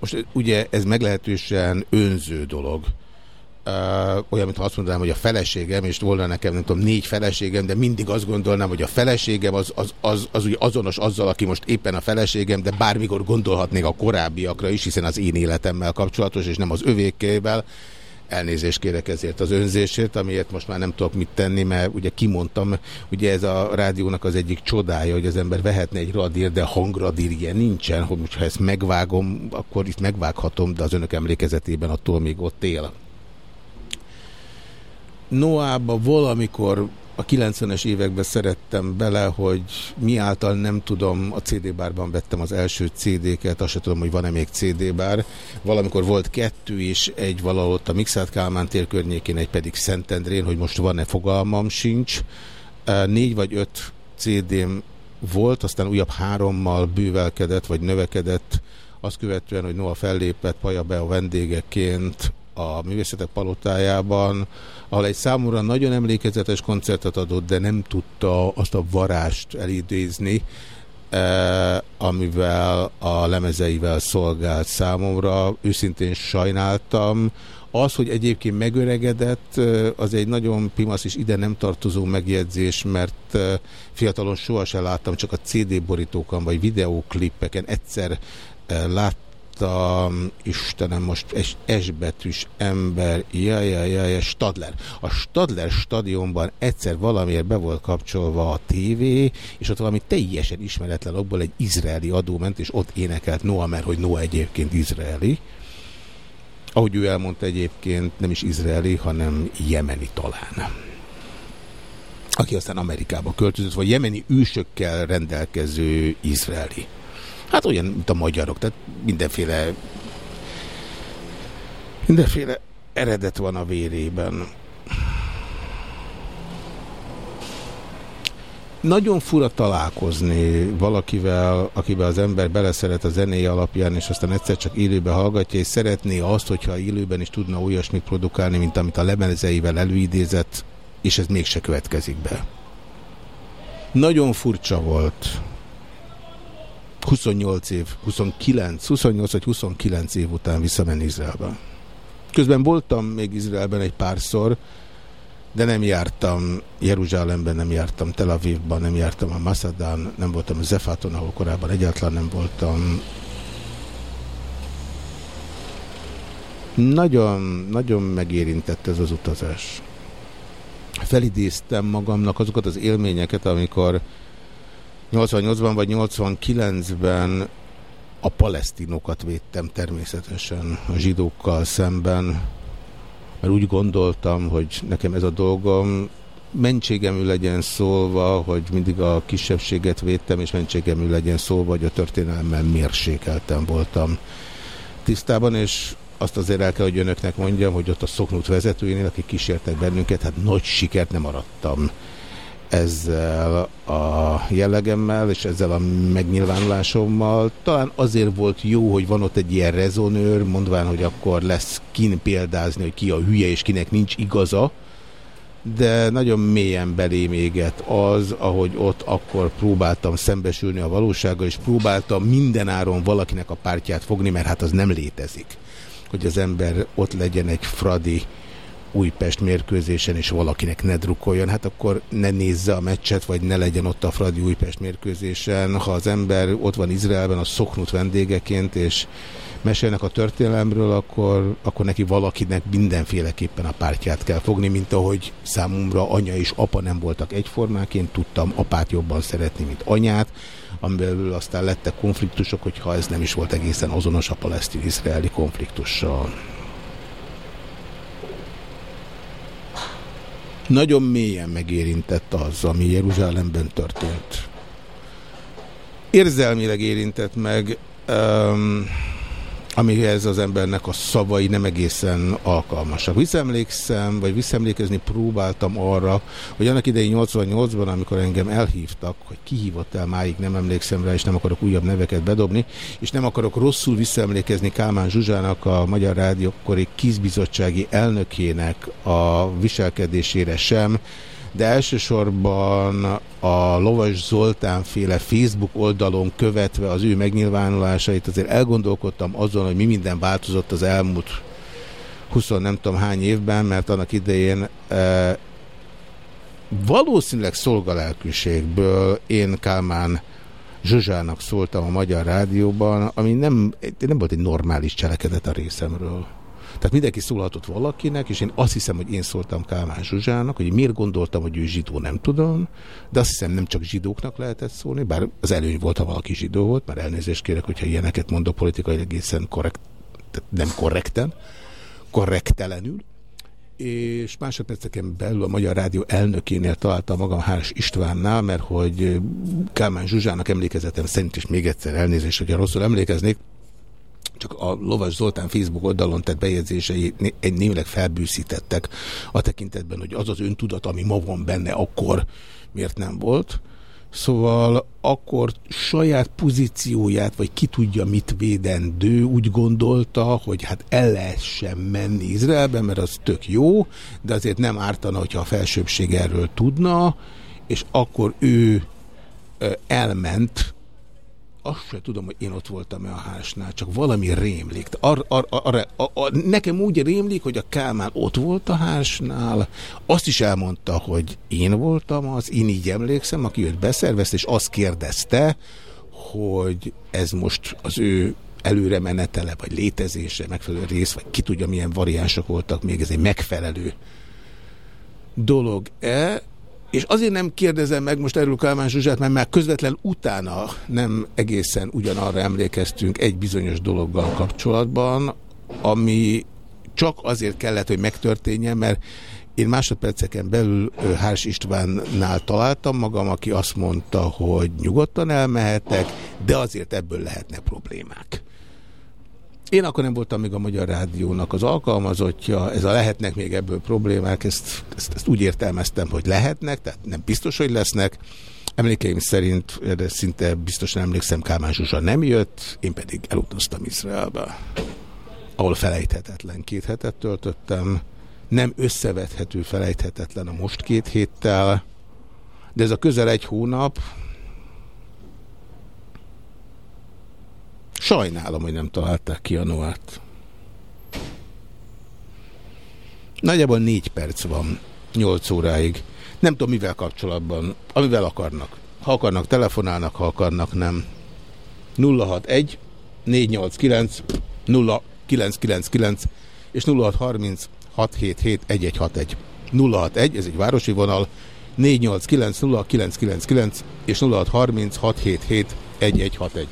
Most ugye ez meglehetősen önző dolog uh, olyan, mintha azt mondanám, hogy a feleségem, és volna nekem, nem tudom, négy feleségem, de mindig azt gondolnám, hogy a feleségem az, az, az, az úgy azonos azzal, aki most éppen a feleségem, de bármikor gondolhatnék a korábbiakra is, hiszen az én életemmel kapcsolatos, és nem az övékével. Elnézést kérek ezért az önzésért, amiért most már nem tudok mit tenni, mert ugye kimondtam, ugye ez a rádiónak az egyik csodája, hogy az ember vehetne egy radír, de hangradír ilyen nincsen, hogy ha ezt megvágom, akkor itt megvághatom, de az önök emlékezetében attól még ott él. Noába valamikor a 90-es években szerettem bele, hogy mi által nem tudom, a CD bárban vettem az első CD-ket, azt sem tudom, hogy van-e még CD bár. Valamikor volt kettő is, egy valahol ott a Mixát Kálmán tér környékén, egy pedig Szentendrén, hogy most van-e fogalmam sincs. Négy vagy öt CD-m volt, aztán újabb hárommal bővelkedett, vagy növekedett, azt követően, hogy Noah fellépett Paja be a vendégeként a Művészetek Palotájában, ahol egy számomra nagyon emlékezetes koncertet adott, de nem tudta azt a varást elidézni, eh, amivel a lemezeivel szolgált számomra. Őszintén sajnáltam. Az, hogy egyébként megöregedett, eh, az egy nagyon pimasz és ide nem tartozó megjegyzés, mert eh, fiatalon sohasem láttam, csak a CD borítókon vagy videóklippeken egyszer eh, láttam, láttam, Istenem, most egy esbetűs ember, jaj, jaj, jaj, Stadler. A Stadler stadionban egyszer valamiért be volt kapcsolva a tévé, és ott valami teljesen ismeretlen okból egy izraeli adó és ott énekelt Noah, mert hogy Noah egyébként izraeli. Ahogy ő elmondta egyébként, nem is izraeli, hanem jemeni talán aki aztán Amerikába költözött, vagy jemeni ősökkel rendelkező izraeli. Hát olyan, mint a magyarok, tehát mindenféle mindenféle eredet van a vérében. Nagyon fura találkozni valakivel, akivel az ember beleszeret a zenéje alapján, és aztán egyszer csak élőben hallgatja, és szeretné azt, hogyha élőben is tudna olyasmit produkálni, mint amit a lemezeivel előidézett, és ez mégse következik be. Nagyon furcsa volt 28 év, 29, 28 vagy 29 év után visszamenni Izraelbe. Közben voltam még Izraelben egy párszor, de nem jártam Jeruzsálemben, nem jártam Tel Avivban, nem jártam a Masadán, nem voltam a Zefaton, ahol korábban egyáltalán nem voltam. Nagyon, nagyon megérintett ez az utazás. Felidéztem magamnak azokat az élményeket, amikor 88-ban vagy 89-ben a palesztinokat védtem természetesen a zsidókkal szemben, mert úgy gondoltam, hogy nekem ez a dolgom, mentségemű legyen szólva, hogy mindig a kisebbséget védtem, és mentségemű legyen szólva, hogy a történelemmel mérsékeltem voltam tisztában, és azt azért el kell, hogy önöknek mondjam, hogy ott a szoknút vezetőjénél, akik kísértek bennünket, hát nagy sikert nem arattam ezzel a jellegemmel és ezzel a megnyilvánulásommal. Talán azért volt jó, hogy van ott egy ilyen rezonőr, mondván, hogy akkor lesz kin példázni, hogy ki a hülye és kinek nincs igaza, de nagyon mélyen belém égett az, ahogy ott akkor próbáltam szembesülni a valósággal, és próbáltam mindenáron valakinek a pártját fogni, mert hát az nem létezik, hogy az ember ott legyen egy fradi Újpest mérkőzésen, és valakinek ne drukoljon, hát akkor ne nézze a meccset, vagy ne legyen ott a Fradi Újpest mérkőzésen. Ha az ember ott van Izraelben a szoknut vendégeként, és mesélnek a történelemről, akkor, akkor neki valakinek mindenféleképpen a pártját kell fogni, mint ahogy számomra anya és apa nem voltak egyformák, én tudtam apát jobban szeretni, mint anyát, amiből aztán lettek konfliktusok, hogyha ez nem is volt egészen azonos a palesztin-izraeli konfliktussal. Nagyon mélyen megérintett az, ami Jeruzsálemben történt. Érzelmileg érintett meg, um, amihez az embernek a szavai nem egészen alkalmasak. Visszaemlékszem, vagy visszaemlékezni próbáltam arra, hogy annak idején 88-ban, amikor engem elhívtak, hogy kihívott el, máig nem emlékszem rá, és nem akarok újabb neveket bedobni, és nem akarok rosszul visszaemlékezni Kálmán Zsuzsának, a Magyar Rádiókori kizbizottsági elnökének a viselkedésére sem, de elsősorban a Lovas Zoltán féle Facebook oldalon követve az ő megnyilvánulásait azért elgondolkodtam azon, hogy mi minden változott az elmúlt 20 nem tudom hány évben, mert annak idején e, valószínűleg szolgalelkűségből én Kálmán Zsuzsának szóltam a Magyar Rádióban, ami nem, nem volt egy normális cselekedet a részemről. Tehát mindenki szólhatott valakinek, és én azt hiszem, hogy én szóltam Kálmán Zsuzsának, hogy miért gondoltam, hogy ő zsidó, nem tudom, de azt hiszem nem csak zsidóknak lehetett szólni, bár az előny volt, ha valaki zsidó volt, már elnézést kérek, hogyha ilyeneket mondok politikai egészen korrekt, nem korrekten, korrektelenül, és másodperceken belül a Magyar Rádió elnökénél találtam magam Hárs Istvánnál, mert hogy Kálmán Zsuzsának emlékezetem szerint is még egyszer elnézést, hogyha rosszul emlékeznék, csak a Lovas Zoltán Facebook oldalon tett bejegyzései egy némileg felbűszítettek a tekintetben, hogy az az öntudat, ami ma van benne, akkor miért nem volt. Szóval akkor saját pozícióját, vagy ki tudja mit védendő, úgy gondolta, hogy hát el lehessen menni Izraelbe, mert az tök jó, de azért nem ártana, hogyha a felsőbbség erről tudna, és akkor ő elment azt sem tudom, hogy én ott voltam-e a házsnál, csak valami rémlik. Ar, ar, ar, ar, ar, ar, nekem úgy rémlik, hogy a Kálmán ott volt a házsnál, azt is elmondta, hogy én voltam az, én így emlékszem, aki őt beszervezte, és azt kérdezte, hogy ez most az ő előre menetele, vagy létezése, megfelelő rész, vagy ki tudja milyen variánsok voltak még, ez egy megfelelő dolog-e, és azért nem kérdezem meg most erről Kálmán Zsuzsát, mert már közvetlen utána nem egészen ugyanarra emlékeztünk egy bizonyos dologgal kapcsolatban, ami csak azért kellett, hogy megtörténjen, mert én másodperceken belül Hárs Istvánnál találtam magam, aki azt mondta, hogy nyugodtan elmehetek, de azért ebből lehetne problémák. Én akkor nem voltam még a Magyar Rádiónak az alkalmazottja, ez a lehetnek még ebből problémák, ezt, ezt, ezt úgy értelmeztem, hogy lehetnek, tehát nem biztos, hogy lesznek. Emlékeim szerint, de szinte biztosan emlékszem, Kálmán Zsuzsa nem jött, én pedig elutaztam Izraelbe, ahol felejthetetlen két hetet töltöttem. Nem összevethető, felejthetetlen a most két héttel, de ez a közel egy hónap, Sajnálom, hogy nem találták ki a Noát. Nagyjából négy perc van, nyolc óráig. Nem tudom, mivel kapcsolatban, amivel akarnak. Ha akarnak, telefonálnak, ha akarnak, nem. 061 489 0999 és 0630 677 1161. 061, ez egy városi vonal, 489 0999 és 0630 677 1161.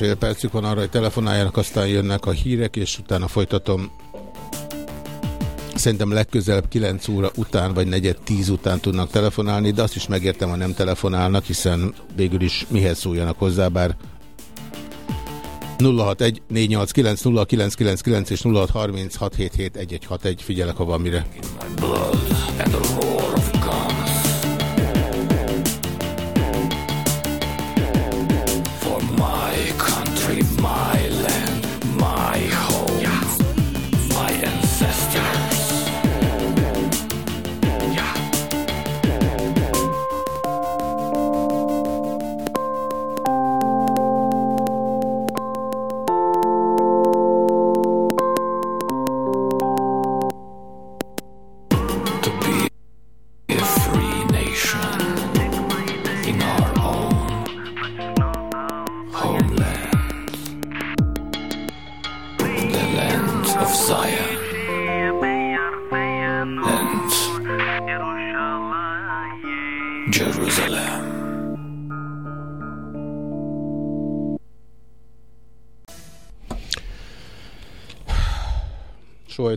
másfél percük van arra, hogy telefonáljanak, aztán jönnek a hírek, és utána folytatom. Szerintem legközelebb 9 óra után, vagy negyed 10 után tudnak telefonálni, de azt is megértem, ha nem telefonálnak, hiszen végül is mihez szóljanak hozzá, bár 061 489 0999 és 0636771161 figyelek, ha van mire.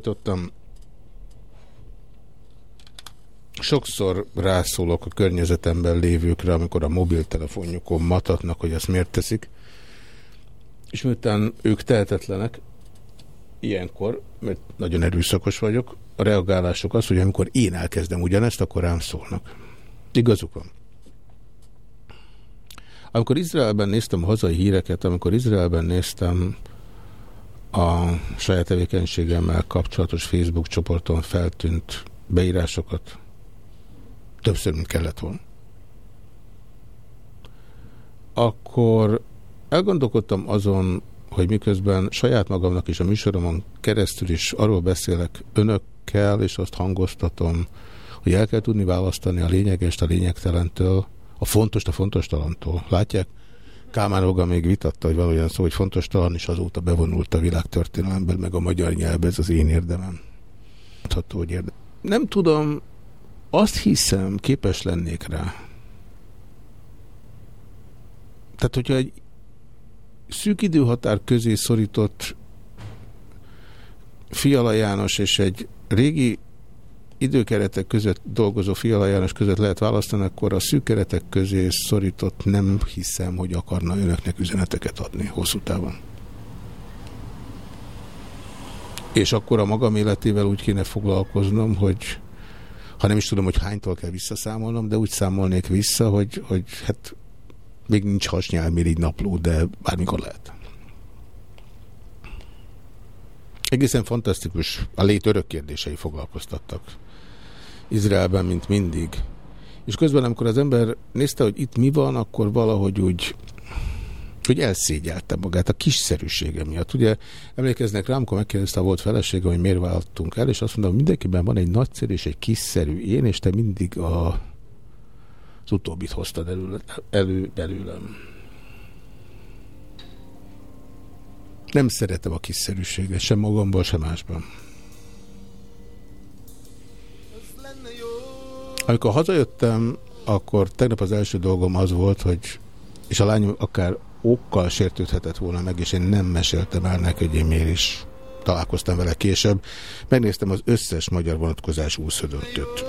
Folytottam. Sokszor rászólok a környezetemben lévőkre, amikor a mobiltelefonjukon matatnak, hogy ezt miért teszik. És miután ők tehetetlenek, ilyenkor, mert nagyon erőszakos vagyok, a reagálások az, hogy amikor én elkezdem ugyanezt, akkor rám szólnak. Igazuk van. Amikor Izraelben néztem hazai híreket, amikor Izraelben néztem a saját tevékenységemmel kapcsolatos Facebook csoporton feltűnt beírásokat, többször, mint kellett volna, akkor elgondolkodtam azon, hogy miközben saját magamnak és a műsoromon keresztül is arról beszélek önökkel, és azt hangoztatom, hogy el kell tudni választani a lényegest a lényegtelentől, a fontos a fontos talantól. Látják? Kálmán Olga még vitatta, hogy valójában szó, hogy fontos talan, és azóta bevonult a világtörténelemben, meg a magyar nyelv, ez az én érdemem. Mondható, hogy érdem. Nem tudom, azt hiszem, képes lennék rá. Tehát, hogyha egy szűk időhatár közé szorított Fiala János és egy régi időkeretek között dolgozó Fiala János között lehet választani, akkor a szűk keretek közé szorított nem hiszem, hogy akarna önöknek üzeneteket adni hosszú távon. És akkor a magam életével úgy kéne foglalkoznom, hogy ha nem is tudom, hogy hánytól kell visszaszámolnom, de úgy számolnék vissza, hogy, hogy hát még nincs hasnyálmirigy napló, de bármikor lehet. Egészen fantasztikus. A lét örök kérdései foglalkoztattak. Izraelben, mint mindig. És közben, amikor az ember nézte, hogy itt mi van, akkor valahogy úgy hogy elszégyelte magát a kiszerűsége miatt. Ugye emlékeznek rám, amikor megkérdezte a volt felesége, hogy miért váltunk el, és azt mondta, hogy mindenkiben van egy nagyszerű és egy kiszerű én, és te mindig a, az utóbbit hoztad elő, elő belőlem. Nem szeretem a kiszerűséget, sem magamból, sem másban. Amikor hazajöttem, akkor tegnap az első dolgom az volt, hogy és a lányom akár okkal sértődhetett volna meg, és én nem meséltem el neki, hogy én miért is találkoztam vele később. Megnéztem az összes magyar vonatkozás úszödöntőt.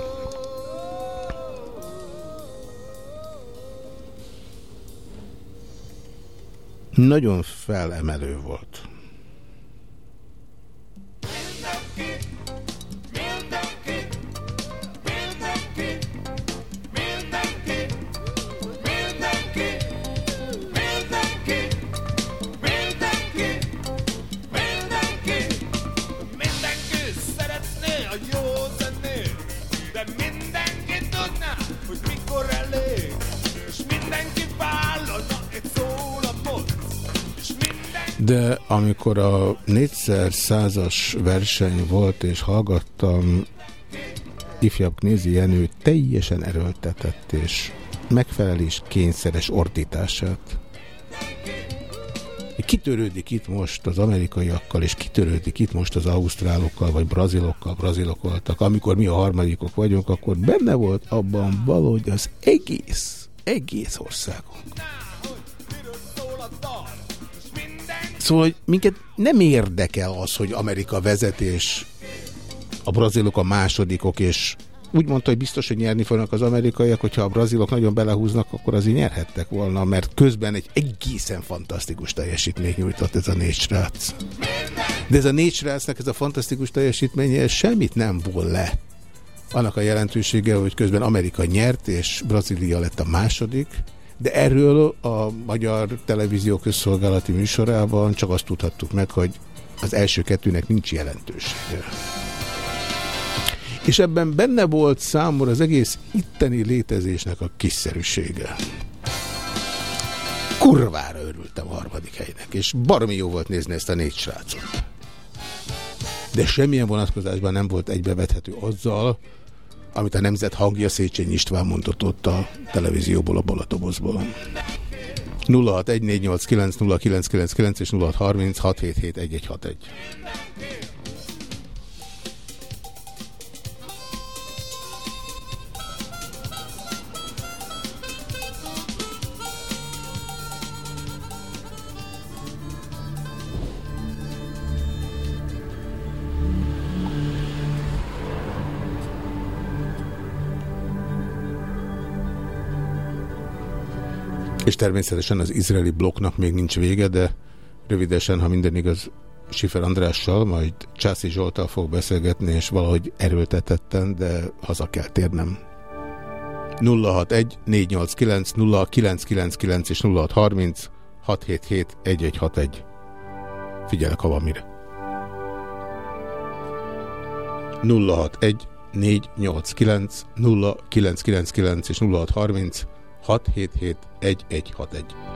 Nagyon felemelő volt. De amikor a 4x100-as verseny volt, és hallgattam ifjabb Knézi Jenő teljesen erőltetett és megfelelés kényszeres ordítását. Kitörődik itt most az amerikaiakkal, és kitörődik itt most az ausztrálokkal, vagy brazilokkal, brazilok voltak. Amikor mi a harmadikok vagyunk, akkor benne volt abban valahogy az egész, egész országunk. Szóval, hogy minket nem érdekel az, hogy Amerika vezetés, a brazilok a másodikok, és úgy mondta, hogy biztos, hogy nyerni fognak az amerikaiak, hogyha a brazilok nagyon belehúznak, akkor azért nyerhettek volna, mert közben egy egészen fantasztikus teljesítmény nyújtott ez a négy srác. De ez a négy srácnak ez a fantasztikus teljesítménye semmit nem vol le. Annak a jelentősége, hogy közben Amerika nyert, és Brazília lett a második, de erről a Magyar Televízió közszolgálati műsorában csak azt tudhattuk meg, hogy az első kettőnek nincs jelentősége. És ebben benne volt számomra az egész itteni létezésnek a kiszerűsége. Kurvára örültem a harmadik helynek, és baromi jó volt nézni ezt a négy srácot. De semmilyen vonatkozásban nem volt egybevethető azzal, amit a nemzet hangja Széchenyi István mondott ott a televízióból, a Balatobozból. 0614890999 és 0636771161. És természetesen az izraeli blokknak még nincs vége, de rövidesen, ha minden igaz, Sifer Andrással, majd Császi Zsoltal fog beszélgetni, és valahogy erőltetetten, de haza kell térnem. 061 489 0999 és 0630 677 1161. Figyelek, ha van mire. 061 489 0999 és 0630 677 1161.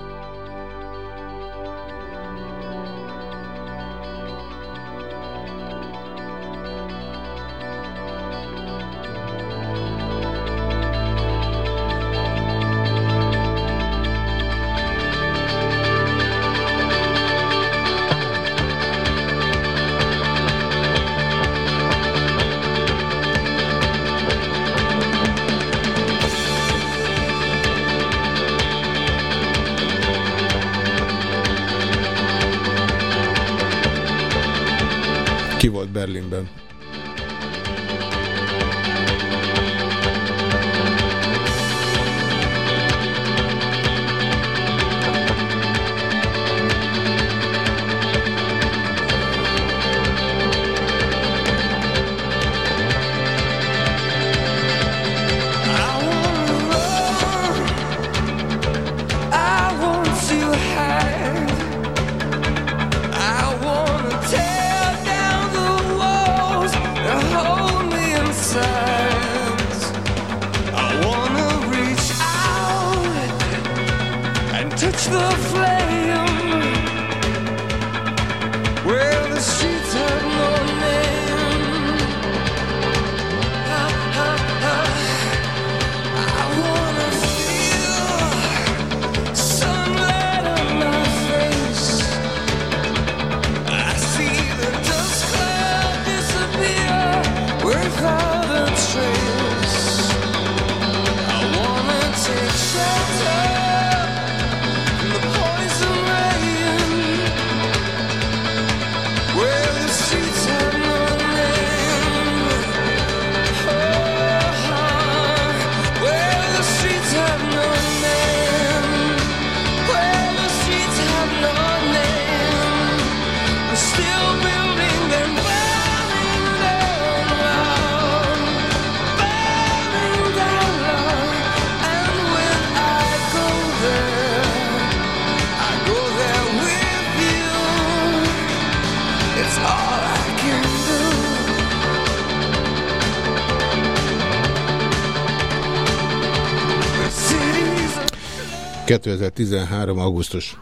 2013. augusztus.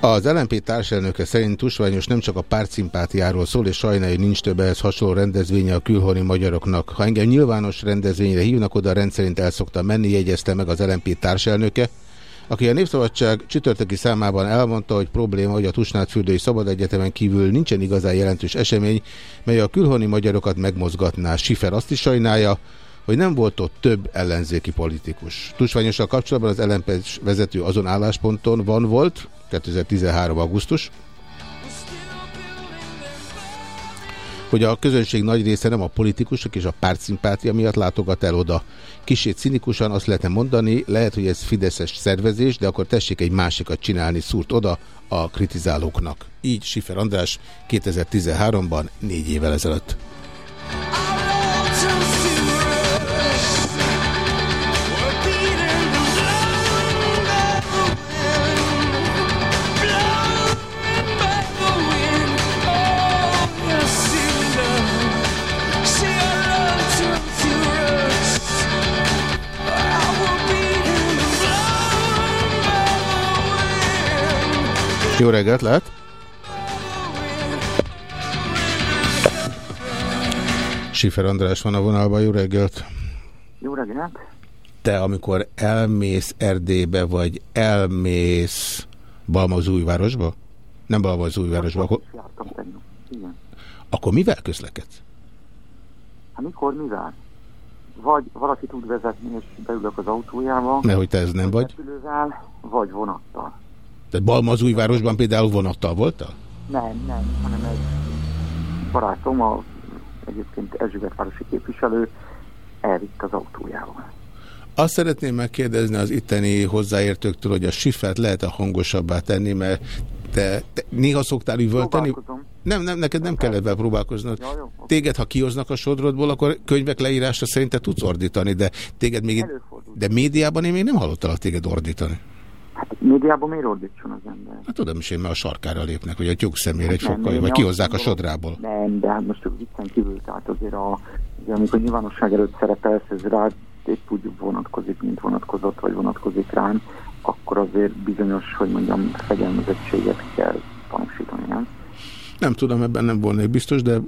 Az LNP társelnöke szerint Tusványos nem csak a pártszimpátiáról szól, és sajnálja, hogy nincs több ehhez hasonló rendezvénye a külhoni magyaroknak. Ha engem nyilvános rendezvényre hívnak, oda rendszerint el szoktam menni, jegyezte meg az LNP társelnöke, aki a Népszabadság csütörtöki számában elmondta, hogy probléma, hogy a Tusnádfürdői Szabad Egyetemen kívül nincsen igazán jelentős esemény, mely a külhoni magyarokat megmozgatná. Sifer azt is sajnálja, hogy nem volt ott több ellenzéki politikus. Tusványossal kapcsolatban az LNP vezető azon állásponton van volt, 2013. augusztus, hogy a közönség nagy része nem a politikusok és a pártszimpátia miatt látogat el oda. Kicsit cinikusan azt lehetne mondani, lehet, hogy ez fideszes szervezés, de akkor tessék egy másikat csinálni, szúrt oda a kritizálóknak. Így Sifer András 2013-ban, négy évvel ezelőtt. Jó reggelt, lehet? Sifer András van a vonalban, jó reggelt! Jó reggelt! Te, amikor elmész Erdélybe, vagy elmész Balmazújvárosba? Nem Balmazújvárosba, akkor. Igen. akkor mivel közlekedsz? Hát mikor, mivel? Vagy valaki tud vezetni, és beülök az autójába. Mert hogy te ez nem vagy? Repülővel, vagy vonattal. Tehát Balmazújvárosban például vonattal voltál? Nem, nem, hanem egy barátom, a, egyébként Erzsébetvárosi képviselő, elvitt az autójával. Azt szeretném megkérdezni az itteni hozzáértőktől, hogy a sifert lehet-e hangosabbá tenni, mert te, te néha szoktál üvölteni? Nem, nem, neked nem kellett vele próbálkoznod. Téged, ha kihoznak a sodrodból, akkor könyvek leírása szerint te tudsz ordítani, de téged még... De médiában én még nem hallottalak téged ordítani. Hát médiában miért ordítson az ember? Hát tudom is én, mert a sarkára lépnek, hogy a tyúk szemére egy fokkal, vagy kihozzák a sodrából. Nem, de hát most viccen kívül, tehát azért a, ugye, amikor nyilvánosság előtt szerepelsz, ez rád épp úgy vonatkozik, mint vonatkozott, vagy vonatkozik rám, akkor azért bizonyos, hogy mondjam, fegyelmezettséget kell tanúsítani, nem? Nem tudom, ebben nem volnék biztos, de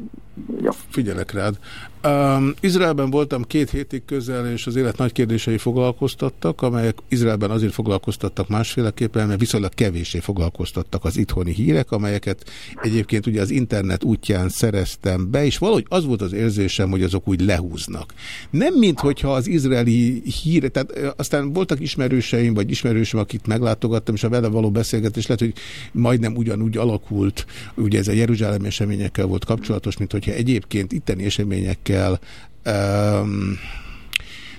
ja. figyelek rád. Um, Izraelben voltam két hétig közel, és az élet nagy kérdései foglalkoztattak, amelyek Izraelben azért foglalkoztattak másféleképpen, mert viszonylag kevéssé foglalkoztattak az itthoni hírek, amelyeket egyébként ugye az internet útján szereztem be, és valahogy az volt az érzésem, hogy azok úgy lehúznak. Nem mint hogyha az izraeli híre, tehát aztán voltak ismerőseim, vagy ismerősöm, akit meglátogattam, és a vele való beszélgetés lehet, hogy majdnem ugyanúgy alakult, ugye ez a Jeruzsálem eseményekkel volt kapcsolatos, mint hogyha egyébként itteni eseményekkel um,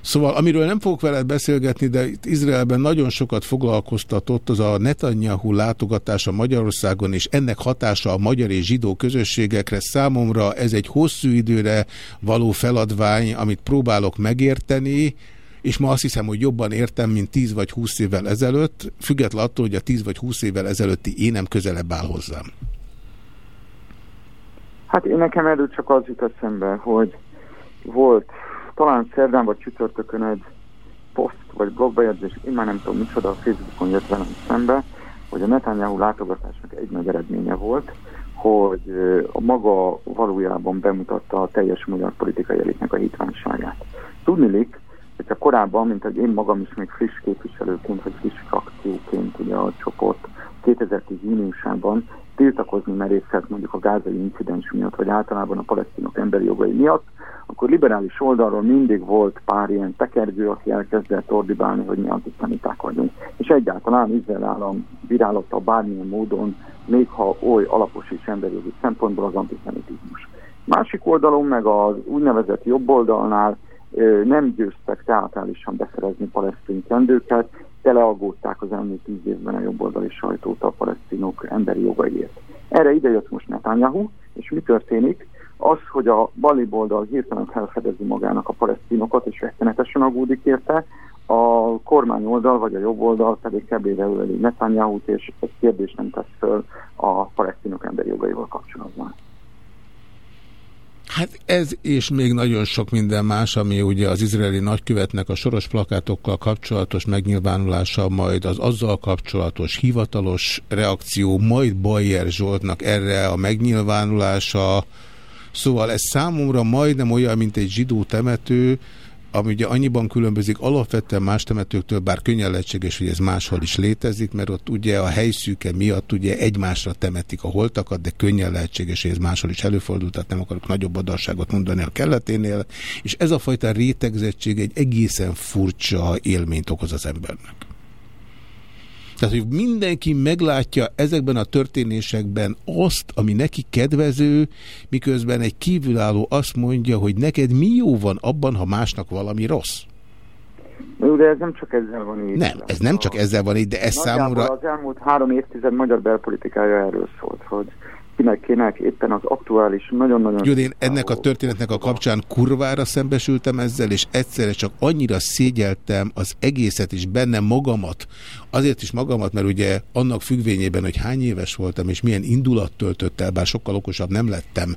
Szóval, amiről nem fogok veled beszélgetni, de itt Izraelben nagyon sokat foglalkoztatott az a Netanyahu látogatása Magyarországon, és ennek hatása a magyar és zsidó közösségekre. Számomra ez egy hosszú időre való feladvány, amit próbálok megérteni, és ma azt hiszem, hogy jobban értem, mint 10 vagy 20 évvel ezelőtt, függetlenül attól, hogy a 10 vagy 20 évvel ezelőtti énem közelebb áll hozzám. Hát én nekem elő csak az jut eszembe, hogy volt talán szerdán vagy csütörtökön egy poszt vagy blogbejegyzés, én már nem tudom micsoda, a Facebookon jött velem szembe, hogy a Netanyahu látogatásnak egy nagy eredménye volt, hogy a maga valójában bemutatta a teljes magyar politikai elitnek a hitványságát. Tudnilik, hogyha korábban, mint hogy én magam is még friss képviselőként, vagy friss frakcióként ugye a csoport 2010 júniusában tiltakozni merészett mondjuk a gázai incidens miatt, vagy általában a palesztinok emberi jogai miatt, akkor liberális oldalról mindig volt pár ilyen tekergő, aki elkezdett ordibálni, hogy mi antiszemiták vagyunk. És egyáltalán Izrael állam virálata bármilyen módon, még ha oly alapos és emberi jogi szempontból az antiszemitizmus. Másik oldalon meg az úgynevezett jobb oldalnál nem győztek teátrálisan beszerezni palesztin kendőket, teleaggódták az elmúlt tíz évben a jobboldali sajtót a palesztinok emberi jogaiért. Erre idejött most Netanyahu, és mi történik? Az, hogy a baliboldal hirtelen felfedezi magának a palesztinokat, és rettenetesen aggódik érte, a kormány oldal vagy a jobb oldal pedig kebére öleli Netanyahu-t, és egy kérdést nem tesz föl a palesztinok emberi jogaival kapcsolatban. Hát ez és még nagyon sok minden más, ami ugye az izraeli nagykövetnek a soros plakátokkal kapcsolatos megnyilvánulása, majd az azzal kapcsolatos hivatalos reakció, majd Bayer Zsoltnak erre a megnyilvánulása, Szóval ez számomra majdnem olyan, mint egy zsidó temető, ami ugye annyiban különbözik alapvetően más temetőktől, bár könnyen lehetséges, hogy ez máshol is létezik, mert ott ugye a helyszűke miatt ugye egymásra temetik a holtakat, de könnyen lehetséges, hogy ez máshol is előfordult, tehát nem akarok nagyobb adarságot mondani a kelleténél, és ez a fajta rétegzettség egy egészen furcsa élményt okoz az embernek. Tehát, hogy mindenki meglátja ezekben a történésekben azt, ami neki kedvező, miközben egy kívülálló azt mondja, hogy neked mi jó van abban, ha másnak valami rossz. De ez nem csak ezzel van így. Nem, ez nem csak ezzel van így, de ez számomra... Az elmúlt három évtized magyar belpolitikája erről szólt, hogy kinek kinek éppen az aktuális, nagyon-nagyon... Jó, én ennek a történetnek a kapcsán kurvára szembesültem ezzel, és egyszerre csak annyira szégyeltem az egészet is benne magamat, azért is magamat, mert ugye annak függvényében, hogy hány éves voltam, és milyen indulat töltött el, bár sokkal okosabb nem lettem,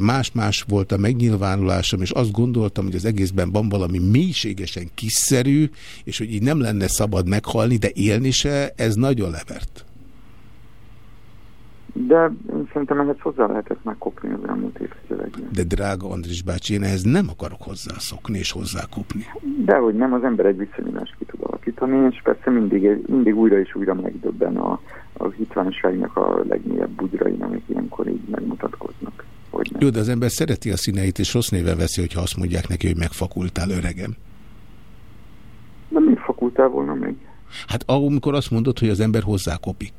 más-más volt a megnyilvánulásom, és azt gondoltam, hogy az egészben van valami mélységesen kiszerű, és hogy így nem lenne szabad meghalni, de élni se, ez nagyon levert. De szerintem ehhez hozzá lehetett megkopni az elmúlt évtizedekben. De drága Andris bácsi, én ehhez nem akarok hozzászokni és hozzákopni. Dehogy nem, az ember egy viszonyulást ki tud alakítani, és persze mindig, mindig újra és újra megdöbben a, a hitványságnak a legmélyebb bugyrain, amik ilyenkor így megmutatkoznak. Hogy Jó, de az ember szereti a színeit, és rossz néven veszi, hogyha azt mondják neki, hogy megfakultál öregem. De mi fakultál volna még? Hát amikor azt mondod, hogy az ember hozzákopik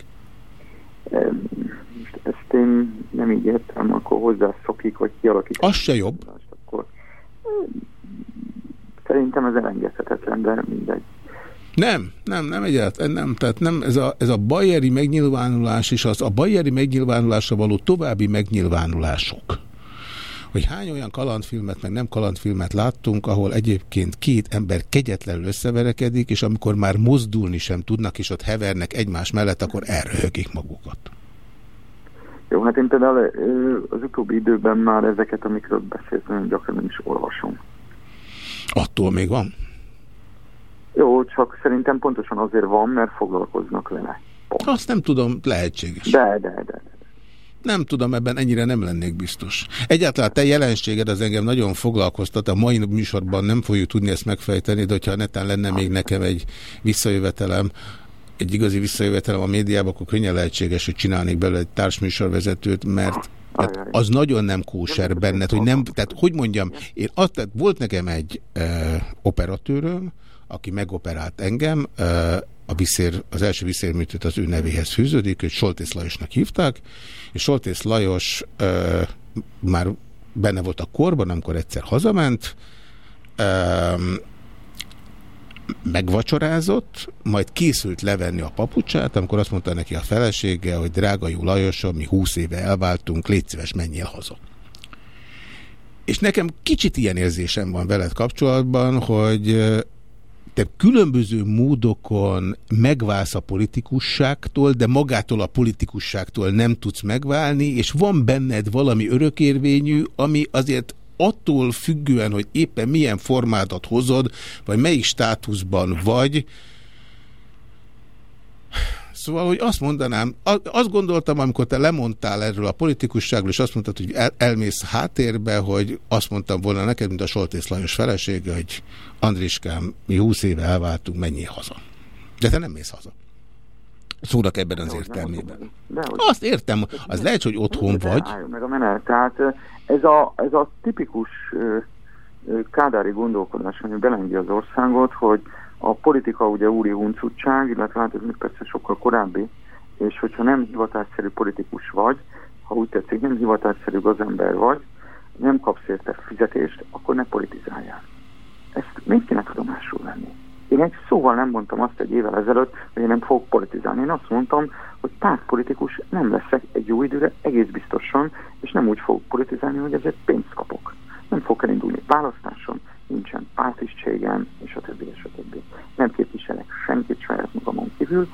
ezt én nem így értem, akkor hozzászokik, hogy kialakít. Az se jobb. Akkor, szerintem ez elengedhetetlen, de mindegy. Nem, nem, nem egyáltalán, nem. Tehát nem, ez a, ez a bajeri megnyilvánulás és az a bajeri megnyilvánulásra való további megnyilvánulások hogy hány olyan kalandfilmet, meg nem kalandfilmet láttunk, ahol egyébként két ember kegyetlenül összeverekedik, és amikor már mozdulni sem tudnak, és ott hevernek egymás mellett, akkor elröhögik magukat. Jó, hát én például az utóbbi időben már ezeket, amikről beszélt, nagyon gyakran nem is olvasom. Attól még van? Jó, csak szerintem pontosan azért van, mert foglalkoznak vele. Pont. Azt nem tudom, lehetséges. De, de, de. de. Nem tudom, ebben ennyire nem lennék biztos. Egyáltalán te jelenséged az engem nagyon foglalkoztat, a mai műsorban nem fogjuk tudni ezt megfejteni, de hogyha netán lenne még nekem egy visszajövetelem, egy igazi visszajövetelem a médiában, akkor könnyen lehetséges, hogy csinálnék belőle egy társműsorvezetőt, mert tehát az nagyon nem kóser benned, hogy nem, tehát hogy mondjam, én azt, tehát volt nekem egy e, operatőröm, aki megoperált engem, e, a viszér, az első viszérműtőt az ő nevéhez fűződik, hogy Soltész Lajosnak hívták, és Soltész Lajos e, már benne volt a korban, amikor egyszer hazament, e, megvacsorázott, majd készült levenni a papucsát, amikor azt mondta neki a felesége, hogy drága jó Lajosom, mi húsz éve elváltunk, légy szíves, menjél haza. És nekem kicsit ilyen érzésem van veled kapcsolatban, hogy te különböző módokon megválsz a politikusságtól, de magától a politikusságtól nem tudsz megválni, és van benned valami örökérvényű, ami azért attól függően, hogy éppen milyen formádat hozod, vagy melyik státuszban vagy, Szóval, hogy azt mondanám, azt gondoltam, amikor te lemondtál erről a politikusságról, és azt mondtad, hogy el, elmész háttérbe, hogy azt mondtam volna neked, mint a Soltész Lajos felesége, hogy Andriskám, mi húsz éve elváltunk, menjél haza. De te nem mész haza. Szónak ebben az értelmében. Azt értem, az lehet, hogy otthon vagy. meg a menet. Tehát ez a, ez a tipikus kádári gondolkodás, ami belengi az országot, hogy a politika ugye úri huncutság, illetve hát ez még persze sokkal korábbi, és hogyha nem hivatásszerű politikus vagy, ha úgy tetszik, nem hivatásszerű gazember vagy, nem kapsz érte fizetést, akkor ne politizáljál. Ezt kéne tudomásul venni. Én egy szóval nem mondtam azt egy évvel ezelőtt, hogy én nem fogok politizálni. Én azt mondtam, hogy pártpolitikus nem leszek egy jó időre, egész biztosan, és nem úgy fogok politizálni, hogy ezért pénzt kapok. Nem fogok elindulni választáson, nincsen pártisztségem, és a többi, és a többi. Nem képviselek senkit saját magamon kívül,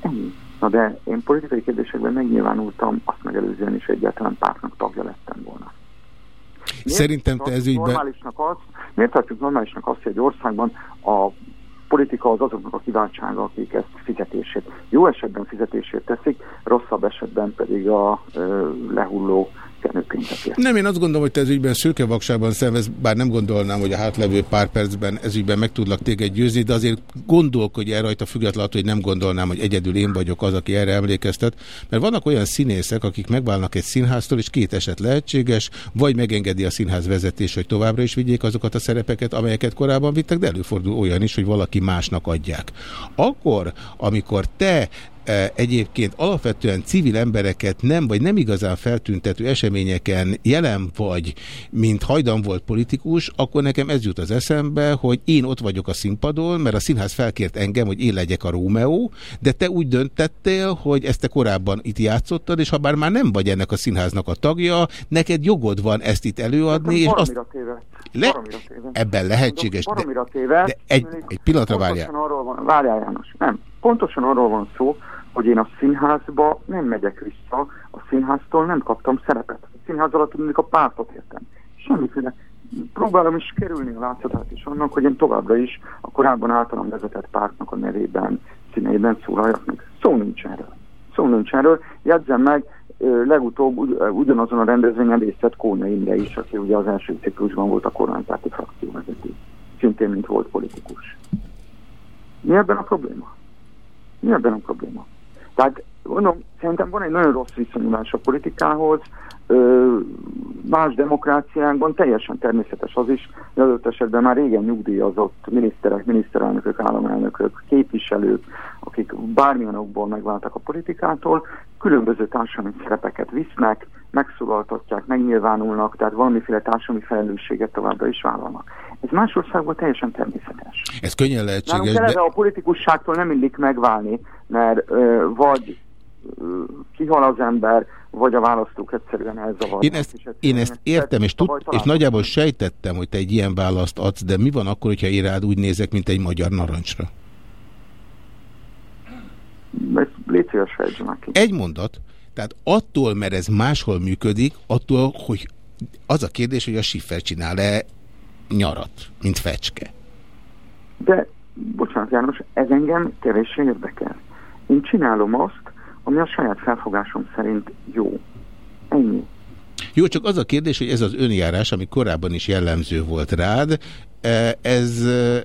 ennyi. Na de én politikai kérdésekben megnyilvánultam, azt megelőzően is egyáltalán pártnak tagja lettem volna. Miért Szerintem te ez ügyben... Normálisnak az, miért tartjuk normálisnak azt, hogy egy országban a politika az azoknak a kiváltsága, akik ezt fizetését, jó esetben fizetését teszik, rosszabb esetben pedig a ö, nem, én azt gondolom, hogy te ez ügyben szőke vaksában szenvez, bár nem gondolnám, hogy a hátlevő pár percben ez ügyben meg tudlak téged győzni, de azért gondolkodj el rajta függetlenül, hogy nem gondolnám, hogy egyedül én vagyok az, aki erre emlékeztet, mert vannak olyan színészek, akik megválnak egy színháztól, és két eset lehetséges, vagy megengedi a színház vezetés, hogy továbbra is vigyék azokat a szerepeket, amelyeket korábban vittek, de előfordul olyan is, hogy valaki másnak adják. Akkor, amikor te egyébként alapvetően civil embereket nem, vagy nem igazán feltüntető eseményeken jelen vagy, mint hajdan volt politikus, akkor nekem ez jut az eszembe, hogy én ott vagyok a színpadon, mert a színház felkért engem, hogy én legyek a Rómeó, de te úgy döntettél, hogy ezt te korábban itt játszottad, és ha bár már nem vagy ennek a színháznak a tagja, neked jogod van ezt itt előadni, és azt... Le... Ebben lehetséges, de, de egy, egy pillanatra várjál. Várjál János, nem. Pontosan arról van szó, hogy én a színházba nem megyek vissza, a színháztól nem kaptam szerepet. A színház alatt tudnék a pártot értem. Semmiféle. Próbálom is kerülni a látszatát is annak, hogy én továbbra is a korábban általam vezetett pártnak a nevében, színeiben szólaljak meg. Szó nincs erről. Szó nincs erről. Jegyzem meg, legutóbb ugyanazon a rendezvényen részt vett Kónya Inde is, aki ugye az első ciklusban volt a kormánypárti frakcióvezető. Szintén, mint volt politikus. Mi ebben a probléma? Mi ebben a probléma? Tehát mondom, szerintem van egy nagyon rossz viszonyulás a politikához, más demokráciánkban teljesen természetes az is, hogy adott esetben már régen nyugdíjazott miniszterek, miniszterelnökök, államelnökök, képviselők, akik bármilyen okból megváltak a politikától, különböző társadalmi szerepeket visznek, megszólaltatják, megnyilvánulnak, tehát valamiféle társadalmi felelősséget továbbra is vállalnak. Ez más országban teljesen természetes. Ez könnyen lehetséges. Nálunk de... a politikusságtól nem illik megválni, mert ö, vagy kihal az ember, vagy a választók egyszerűen elzavarnak. Én ezt, én ezt értem, és, tud, és nagyjából sejtettem, hogy te egy ilyen választ adsz, de mi van akkor, hogyha én rád úgy nézek, mint egy magyar narancsra? Légy szíves, Egy mondat. Tehát attól, mert ez máshol működik, attól, hogy az a kérdés, hogy a Schiffer csinál-e nyarat, mint fecske. De, bocsánat János, ez engem kevéssé érdekel. Én csinálom azt, ami a saját felfogásom szerint jó. Ennyi. Jó, csak az a kérdés, hogy ez az önjárás, ami korábban is jellemző volt rád, e, ez, e,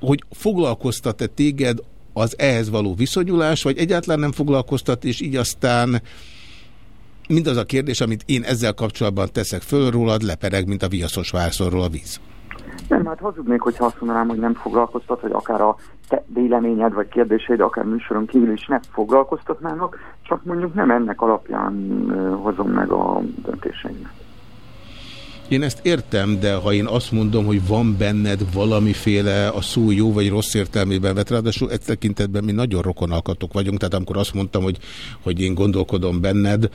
hogy foglalkoztat-e téged az ehhez való viszonyulás, vagy egyáltalán nem foglalkoztat, és így aztán mindaz a kérdés, amit én ezzel kapcsolatban teszek föl rólad, lepereg, mint a viaszos vászorról a víz. Nem, hát hazudnék, hogyha azt mondanám, hogy nem foglalkoztat, hogy akár a te véleményed vagy kérdéseid, akár műsoron kívül is ne foglalkoztatnának, csak mondjuk nem ennek alapján hozom meg a döntéseimet. Én ezt értem, de ha én azt mondom, hogy van benned valamiféle a szó jó vagy rossz értelmében vett, ráadásul egy tekintetben mi nagyon rokonalkatok vagyunk, tehát amikor azt mondtam, hogy, hogy én gondolkodom benned,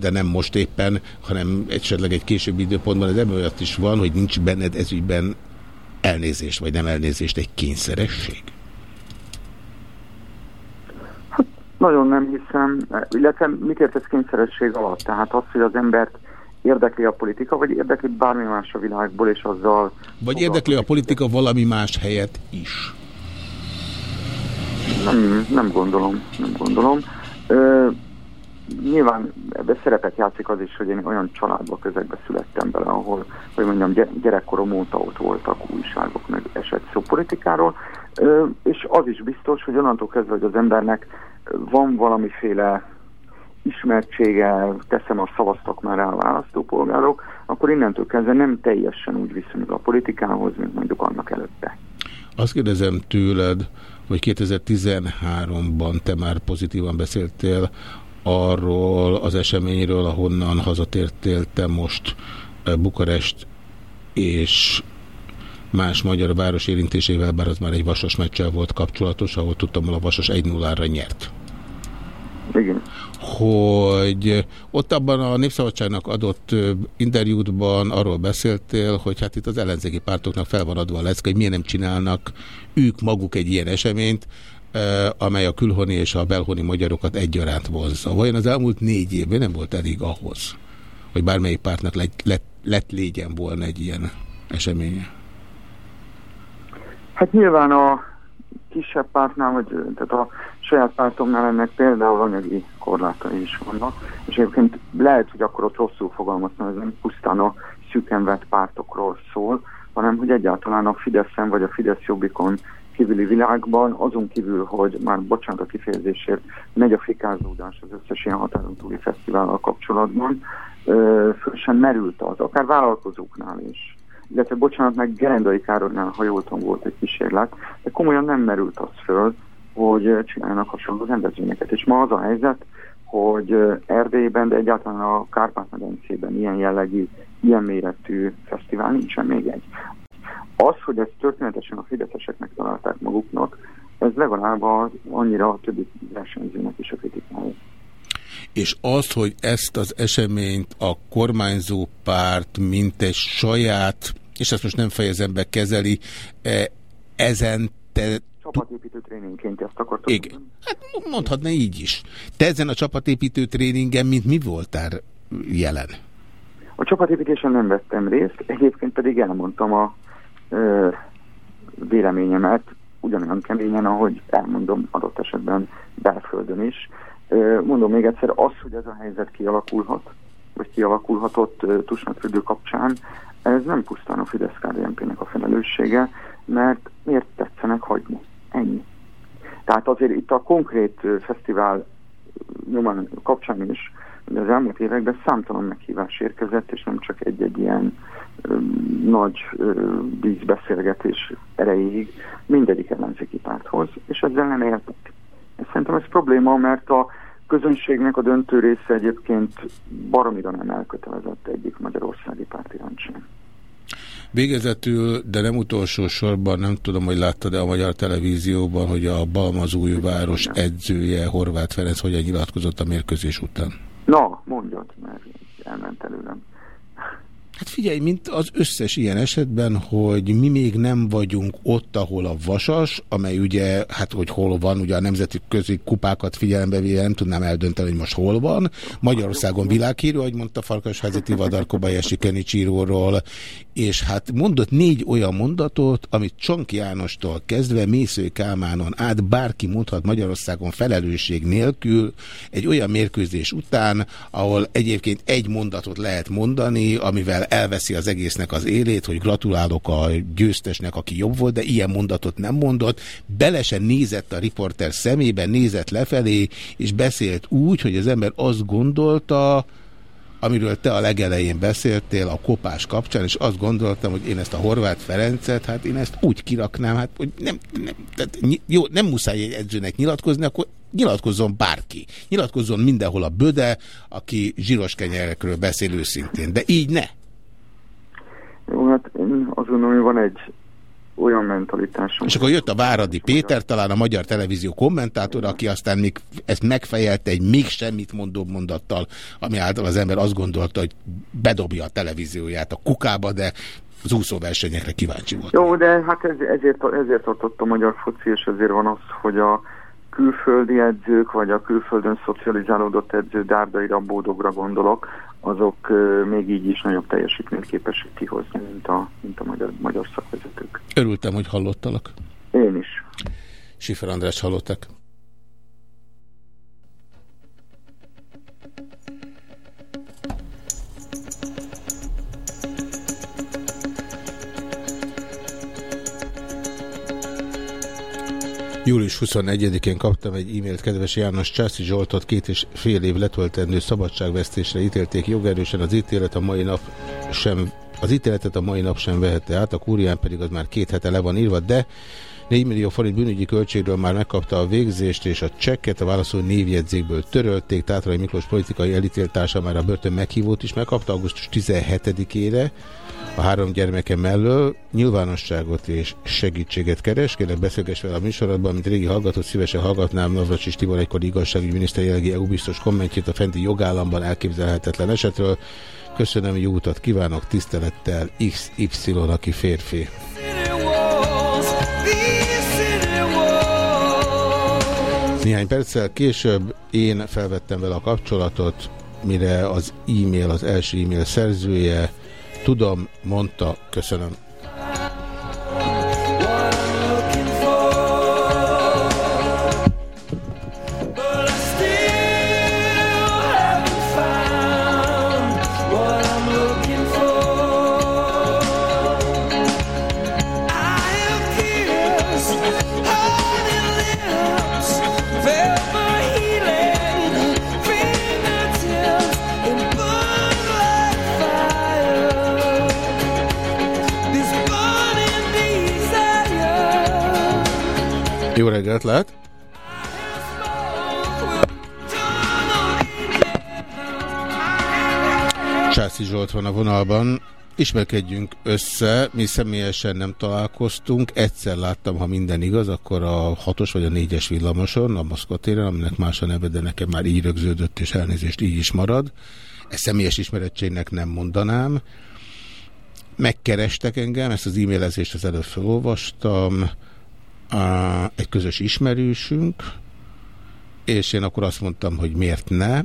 de nem most éppen, hanem esetleg egy későbbi időpontban, ez ebből is van, hogy nincs benned ezügyben elnézést, vagy nem elnézést, egy kényszeresség? Hát, nagyon nem hiszem, illetve mit értesz kényszeresség alatt? Tehát az, hogy az embert érdekli a politika, vagy érdekli bármi más a világból, és azzal... Vagy érdekli a politika valami más helyet is? Nem, nem gondolom, nem gondolom. Ö, nyilván ebbe szerepet játszik az is, hogy én olyan családba, közegbe születtem bele, ahol, hogy mondjam, gyerekkorom óta ott voltak újságok, meg esett szó politikáról, ö, és az is biztos, hogy onnantól kezdve, hogy az embernek van valamiféle ismertsége, teszem a szavaztak már rá a választópolgárok, akkor innentől kezdve nem teljesen úgy viszonyul a politikához, mint mondjuk annak előtte. Azt kérdezem tőled, hogy 2013-ban te már pozitívan beszéltél arról az eseményről, ahonnan hazatértél te most eh, Bukarest és más magyar város érintésével, bár az már egy vasas meccsel volt kapcsolatos, ahol tudtam, a vasas 1-0-ra nyert. Igen hogy ott abban a Népszabadságnak adott interjútban arról beszéltél, hogy hát itt az ellenzéki pártoknak fel van adva a lecke, hogy miért nem csinálnak ők maguk egy ilyen eseményt, amely a külhoni és a belhoni magyarokat egyaránt vonzza. Vajon az elmúlt négy évben nem volt elég ahhoz, hogy bármelyik pártnak lett, lett, lett légyen volna egy ilyen eseménye? Hát nyilván a kisebb pártnál, vagy tehát a saját pártomnál ennek például anyagi korlátai is vannak, és egyébként lehet, hogy akkor ott rosszul fogalmaztam, ez nem pusztán a szűken vett pártokról szól, hanem hogy egyáltalán a Fideszen vagy a Fidesz Jobbikon kívüli világban, azon kívül, hogy már bocsánat a kifejezésért, megy a fikázódás az összes ilyen határon túli fesztivállal kapcsolatban, föl sem merült az, akár vállalkozóknál is. Illetve bocsánat, meg Gerendai Károlynál, ha jól tudom, volt egy kísérlet, de komolyan nem merült az föl, hogy csináljanak hasonló rendezvényeket. És ma az a helyzet, hogy Erdélyben, de egyáltalán a Kárpát-medencében ilyen jellegű, ilyen méretű fesztivál nincsen még egy. Az, hogy ezt történetesen a fideszeseknek találták maguknak, ez legalább annyira a többi versenyzőnek is a kritikája. És az, hogy ezt az eseményt a kormányzó párt mint egy saját, és ezt most nem fejezem be, kezeli, e, ezen te csapatépítő tréningként ezt akartam. Igen. Hát mondhatna így is. Te ezen a csapatépítő tréningen mint mi voltál jelen? A csapatépítésen nem vettem részt, egyébként pedig elmondtam a ö, véleményemet ugyanolyan keményen, ahogy elmondom adott esetben belföldön is. Ö, mondom még egyszer, az, hogy ez a helyzet kialakulhat, vagy kialakulhatott Tusnatfürdő kapcsán, ez nem pusztán a fidesz nek a felelőssége, mert miért tetszenek hagyni? Ennyi. Tehát azért itt a konkrét fesztivál nyomán kapcsán is az elmúlt években számtalan meghívás érkezett, és nem csak egy-egy ilyen ö, nagy vízbeszélgetés erejéig mindegyik ellenzéki párthoz, és ezzel nem éltek. És szerintem ez probléma, mert a közönségnek a döntő része egyébként baromira nem elkötelezett egyik magyarországi párt sem. Végezetül, de nem utolsó sorban, nem tudom, hogy láttad-e a magyar televízióban, hogy a Balmazújváros edzője, Horváth Ferenc, hogyan nyilatkozott a mérkőzés után? Na, mondjad, mert elment előlem. Hát figyelj, mint az összes ilyen esetben, hogy mi még nem vagyunk ott, ahol a Vasas, amely ugye, hát hogy hol van, ugye a nemzeti közi kupákat figyelembe véve nem tudnám eldönteni, hogy most hol van. Magyarországon világhírű, ahogy mondta Farkasházi Tivadar Kobayashi Kenichiróról, és hát mondott négy olyan mondatot, amit Csonk Jánostól kezdve Mésző Kálmánon át bárki mondhat Magyarországon felelősség nélkül egy olyan mérkőzés után, ahol egyébként egy mondatot lehet mondani, amivel elveszi az egésznek az élét, hogy gratulálok a győztesnek, aki jobb volt, de ilyen mondatot nem mondott. Bele se nézett a riporter szemébe, nézett lefelé, és beszélt úgy, hogy az ember azt gondolta, amiről te a legelején beszéltél a kopás kapcsán, és azt gondoltam, hogy én ezt a Horváth Ferencet, hát én ezt úgy kiraknám, hát hogy nem, nem, tehát, jó, nem muszáj egy edzőnek nyilatkozni, akkor nyilatkozzon bárki. Nyilatkozzon mindenhol a böde, aki zsíros kenyerekről beszél őszintén, de így ne. Jó, hát én azt gondolom, hogy van egy olyan mentalitásom. És akkor jött a Váradi Péter, talán a magyar televízió kommentátor, aki aztán még ezt megfejelte egy még semmit mondó mondattal, ami által az ember azt gondolta, hogy bedobja a televízióját a kukába, de az úszóversenyekre kíváncsi volt. Jó, de hát ez, ezért, ezért tartott a magyar foci, és ezért van az, hogy a külföldi edzők, vagy a külföldön szocializálódott edző Dárdaira, Bódogra gondolok, azok még így is nagyobb teljesítményt képesek kihozni, mint a, mint a magyar, magyar szakvezetők. Örültem, hogy hallottalak. Én is. Sifer András hallottak. Július 24-én kaptam egy e-mailt kedves János Császi Zsoltot két és fél év letöltendő szabadságvesztésre ítélték jogerősen. Az ítélet a mai nap sem az ítéletet a mai nap sem vehette át, a kúrián pedig az már két hete le van írva, de 4 millió forint bűnügyi költségről már megkapta a végzést, és a csekket a válaszoló névjegyzékből törölték. Tátrai Miklós politikai elítéltársa már a börtön meghívót is megkapta augusztus 17-ére a három gyermeke mellől nyilvánosságot és segítséget keres. Kérlek beszélgess vele a műsorodban, mint régi hallgatót szívesen hallgatnám Navracsis Tibor egykor igazságügyi miniszter jelenlegi EU biztos kommentjét a fenti jogállamban elképzelhetetlen esetről. Köszönöm, jó utat kívánok, tisztelettel XY, aki férfi. Néhány perccel később én felvettem vele a kapcsolatot, mire az e-mail, az első e-mail szerzője Tudom, mondta, köszönöm. Reggelt lehet! Császi Zsolt van a vonalban. Ismerkedjünk össze, mi személyesen nem találkoztunk. Egyszer láttam, ha minden igaz, akkor a hatos vagy a négyes villamoson, a Moszkva aminek más a neve, de nekem már így rögződött, és elnézést így is marad. Ezt személyes ismerettségnek nem mondanám. Megkerestek engem, ezt az e-mailezést az előbb felolvastam egy közös ismerősünk, és én akkor azt mondtam, hogy miért ne.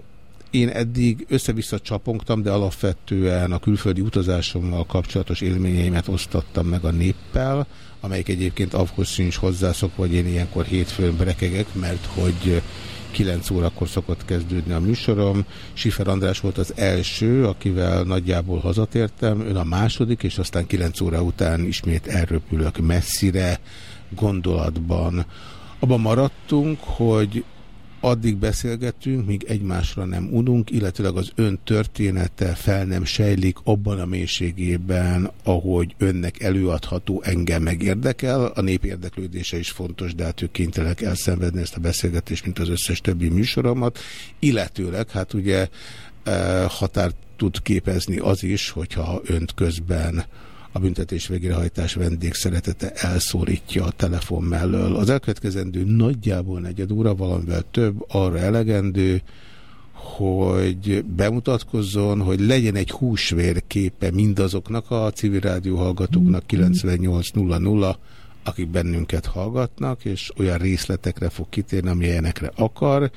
Én eddig össze-vissza csapongtam, de alapvetően a külföldi utazásommal kapcsolatos élményeimet osztattam meg a néppel, amelyik egyébként ahhoz sincs hozzászokva, hogy én ilyenkor hétfőn brekegek, mert hogy 9 órakor szokott kezdődni a műsorom. Sifer András volt az első, akivel nagyjából hazatértem, ön a második, és aztán 9 óra után ismét elröpülök messzire, gondolatban. Abban maradtunk, hogy addig beszélgetünk, míg egymásra nem ununk, illetőleg az ön története fel nem sejlik abban a mélységében, ahogy önnek előadható engem megérdekel. A nép érdeklődése is fontos, de hát ők kénytelenek elszenvedni ezt a beszélgetést, mint az összes többi műsoromat. Illetőleg, hát ugye eh, határt tud képezni az is, hogyha önt közben a büntetés végrehajtás vendégszeretete elszólítja a telefon mellől. Az elkövetkezendő nagyjából negyed óra, valamivel több, arra elegendő, hogy bemutatkozzon, hogy legyen egy húsvér képe mindazoknak a civil rádió hallgatóknak 9800, akik bennünket hallgatnak, és olyan részletekre fog kitérni, amilyenekre akar,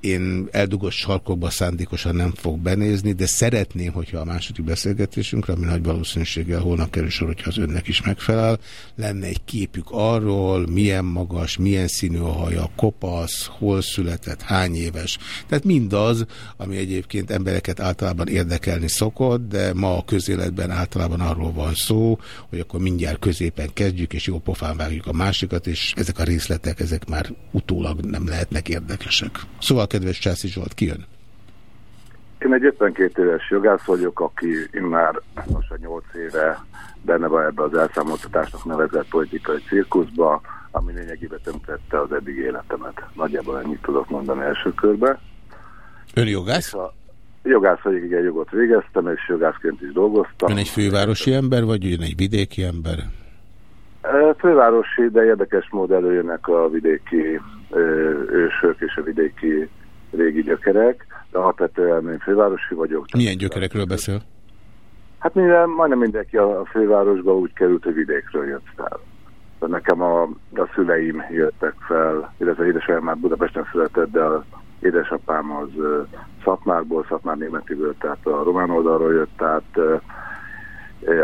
én eldugott sarkokba szándékosan nem fog benézni, de szeretném, hogyha a második beszélgetésünkre, ami nagy valószínűséggel holnap kerül sor, hogyha az önnek is megfelel, lenne egy képük arról, milyen magas, milyen színű a haja, kopasz, hol született, hány éves. Tehát mindaz, ami egyébként embereket általában érdekelni szokott, de ma a közéletben általában arról van szó, hogy akkor mindjárt középen kezdjük, és jó pofán vágjuk a másikat, és ezek a részletek, ezek már utólag nem lehetnek érdekesek. Szóval kedves Császi Zsolt, ki jön? Én egy 52 éves jogász vagyok, aki már most 8 éve benne van ebbe az elszámoltatásnak nevezett politikai cirkuszba, ami lényegében tömtette az eddig életemet. Nagyjából ennyit tudok mondani első körbe. Ön jogász? A jogász vagyok, igen, jogot végeztem, és jogászként is dolgoztam. Ön egy fővárosi ember, vagy ön egy vidéki ember? Fővárosi, de érdekes mód előjönnek a vidéki ősök és a vidéki régi gyökerek, de alapvetően én fővárosi vagyok. Milyen gyökerekről beszél? Hát minden, majdnem mindenki a fővárosba úgy került, hogy vidékről jött fel. De nekem a, a szüleim jöttek fel, illetve édesanyám már Budapesten született, de az édesapám az Szatmárból, Szatmár németiből, tehát a román oldalról jött, tehát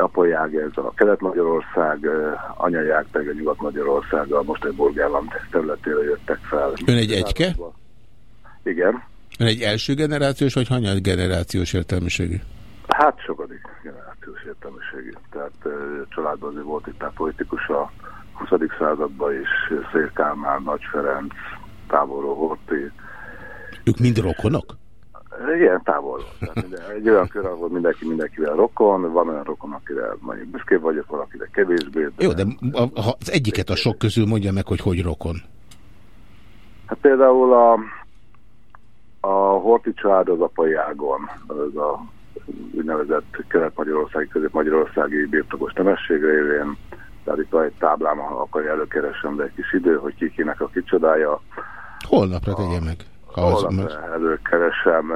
apajág ez a Kelet-Magyarország, anyajág pedig a Nyugat-Magyarország, a most egy Borgállam területére jöttek fel. Ön egy egyke? Igen. Ön egy első generációs, vagy hanyag generációs értelmiségű? Hát sokadik generációs értelmiségű. Tehát családban azért volt itt a politikus a 20. században is, Szél Kálmán, Nagy Ferenc, távolról Horti. Ők mind rokonok? Igen, távol. Egy olyan kör, ahol mindenki mindenkivel rokon, van olyan rokon, akire mondjuk büszkébb vagyok, valakire kevésbé. De Jó, de ha az egyiket a sok közül mondja meg, hogy hogy rokon. Hát például a, a Horti család az apai ágon, az a úgynevezett kelet-magyarországi, közép-magyarországi birtokos nemességre élén. Tehát itt van egy táblám, ha akarja előkeresem, de egy kis idő, hogy ki kinek a kicsodája. Holnapra tegye meg. Holnapra előkeresem.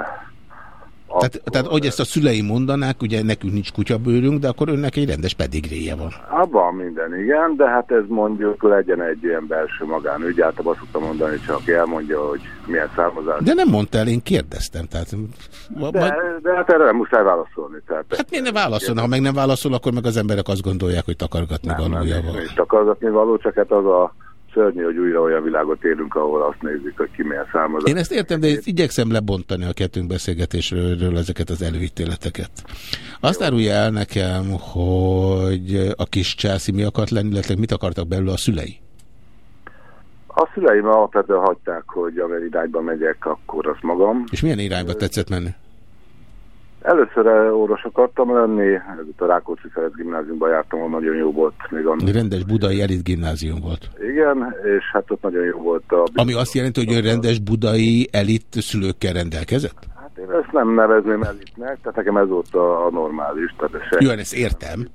Tehát, tehát, hogy ezt a szülei mondanák, ugye nekünk nincs kutyabőrünk, de akkor önnek egy rendes pedigréje van. Hát van minden, igen, de hát ez mondjuk legyen egy ilyen belső magánügy. Általában azt tudtam mondani, csak elmondja, hogy milyen származás. De nem mondta el, én kérdeztem. Tehát, de, de hát erre nem muszáj válaszolni. Tehát hát miért ne válaszol? Ha meg nem válaszol, akkor meg az emberek azt gondolják, hogy takargatni valója van. Nem, takargatni való, csak hát az a szörnyű, hogy újra olyan világot élünk, ahol azt nézzük, hogy ki milyen származat. Én ezt értem, de ezt igyekszem lebontani a kettőnk beszélgetésről ezeket az előítéleteket. Azt árulja el nekem, hogy a kis császi mi akart lenni, illetve mit akartak belőle a szülei? A szüleim alapvetően hagyták, hogy amely irányba megyek, akkor azt magam. És milyen irányba tetszett menni? Először orvos akartam lenni, a Rákóczi Ferenc gimnáziumban jártam, ahol nagyon jó volt. Még a... Rendes budai elit gimnázium volt. Igen, és hát ott nagyon jó volt a... Ami azt jelenti, hogy ön rendes budai elit szülőkkel rendelkezett? Hát én ezt nem nevezném elitnek, tehát nekem ez volt a, a normális. Tehát se... Jó, ezt értem.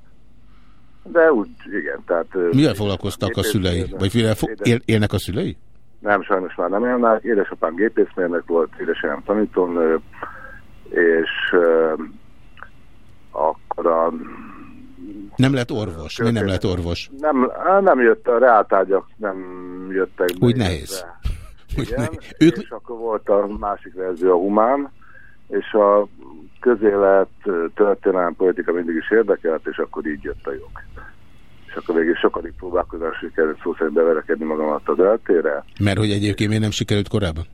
De úgy, igen, tehát... Mivel foglalkoztak a szülei? Vagy mivel él, élnek a szülei? Nem, sajnos már nem élnek. Édesapám gépészmérnök volt, édesanyám tanítónő, és akkor a... Nem lett orvos? Mi nem lett orvos? Nem, nem jött, a reáltárgyak nem jöttek be. Úgy nehéz. Úgy Igen, ők... és akkor volt a másik verzió, a humán, és a közélet, történelem, politika mindig is érdekelt, és akkor így jött a jog. És akkor végül sokadik próbálkozás sikerült szó szerint beverekedni magamat az eltére. Mert hogy egyébként miért nem sikerült korábban?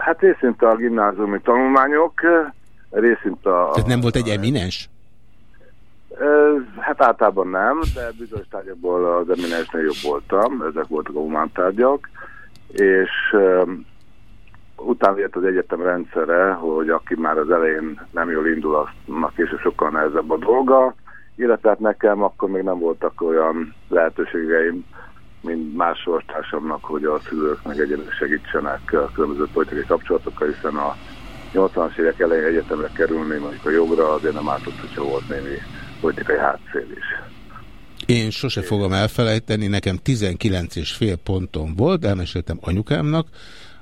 Hát részint a gimnáziumi tanulmányok, részint a... Tehát nem volt egy eminens? Hát általában nem, de bizonyos tárgyakból az eminensnél jobb voltam, ezek voltak a humántárgyak, és utána jött az egyetem rendszere, hogy aki már az elején nem jól indul, aznak később sokkal nehezebb a dolga, illetve hát nekem akkor még nem voltak olyan lehetőségeim, mint más sorstársamnak, hogy a szülők meg egyenlő segítsenek a különböző politikai kapcsolatokkal, hiszen a 80-as évek elején egyetemre kerülni, mondjuk a jogra azért nem ártott, hogyha volt némi politikai hátszél is. Én sose fogom elfelejteni, nekem 19 és fél ponton volt, elmeséltem anyukámnak,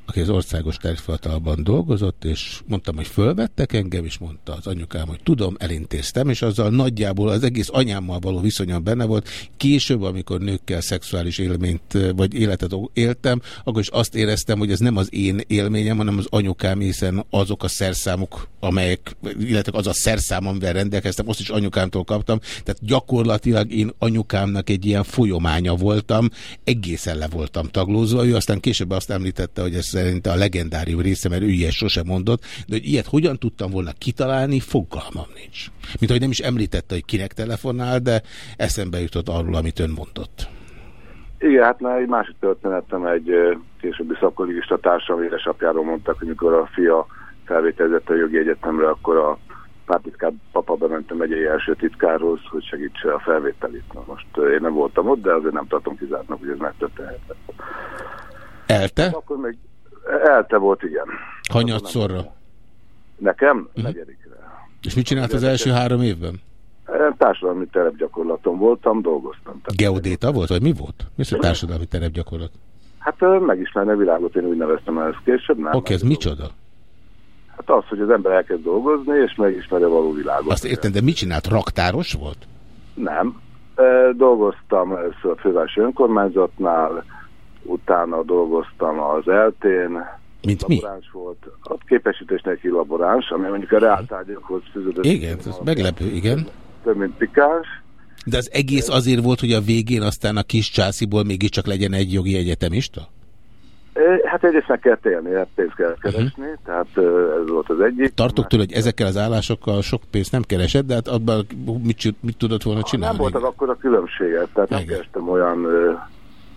aki az országos tervfiatalban dolgozott, és mondtam, hogy fölvettek engem, és mondta az anyukám, hogy tudom, elintéztem, és azzal nagyjából az egész anyámmal való viszonyam benne volt. Később, amikor nőkkel szexuális élményt vagy életet éltem, akkor is azt éreztem, hogy ez nem az én élményem, hanem az anyukám, hiszen azok a szerszámok, amelyek, illetve az a szerszám, amivel rendelkeztem, azt is anyukámtól kaptam, tehát gyakorlatilag én anyukámnak egy ilyen folyománya voltam, egészen le voltam taglózva, ő aztán később azt említette, hogy ez szerint a legendárium része, mert ő ilyet sosem mondott, de hogy ilyet hogyan tudtam volna kitalálni, fogalmam nincs. Mint hogy nem is említette, hogy kinek telefonál, de eszembe jutott arról, amit ön mondott. Igen, hát már egy másik történetem, egy későbbi szakkolégista társam édesapjáról mondtak, hogy mikor a fia felvételezett a jogi egyetemre, akkor a pártitkár papa bement a megyei első titkárhoz, hogy segítse a felvételit. Na most én nem voltam ott, de azért nem tartom kizártnak, hogy ez megtörténhetett. Elte? Akkor még Elte volt, igen. Hanyatszorra? Nekem? Uh mhm. -huh. Negyedikre. És mit csinált az első három évben? Társadalmi terepgyakorlaton voltam, dolgoztam. Geodéta volt, vagy mi volt? Mi az a társadalmi terepgyakorlat? Hát megismerni a világot, én úgy neveztem el ezt később. Oké, okay, ez micsoda? Hát az, hogy az ember elkezd dolgozni, és megismeri a való világot. Azt értem, de mit csinált? Raktáros volt? Nem. Dolgoztam először a fővárosi önkormányzatnál, utána dolgoztam az eltén, mint mi? volt. A képesítés neki laboráns, ami mondjuk a reáltárgyakhoz fűződött. Igen, ez meglepő, igen. Több, mint pikáns. De az egész azért volt, hogy a végén aztán a kis császiból mégiscsak legyen egy jogi egyetemista? Hát egyrészt meg kell élni, hát pénzt kell mhm. keresni, uh -huh. tehát ez volt az egyik. Tartok tőle, hogy ezekkel az állásokkal sok pénzt nem keresett, de hát abban mit, mit tudott volna csinálni? Nem voltak akkor a különbséget, tehát nem kerestem olyan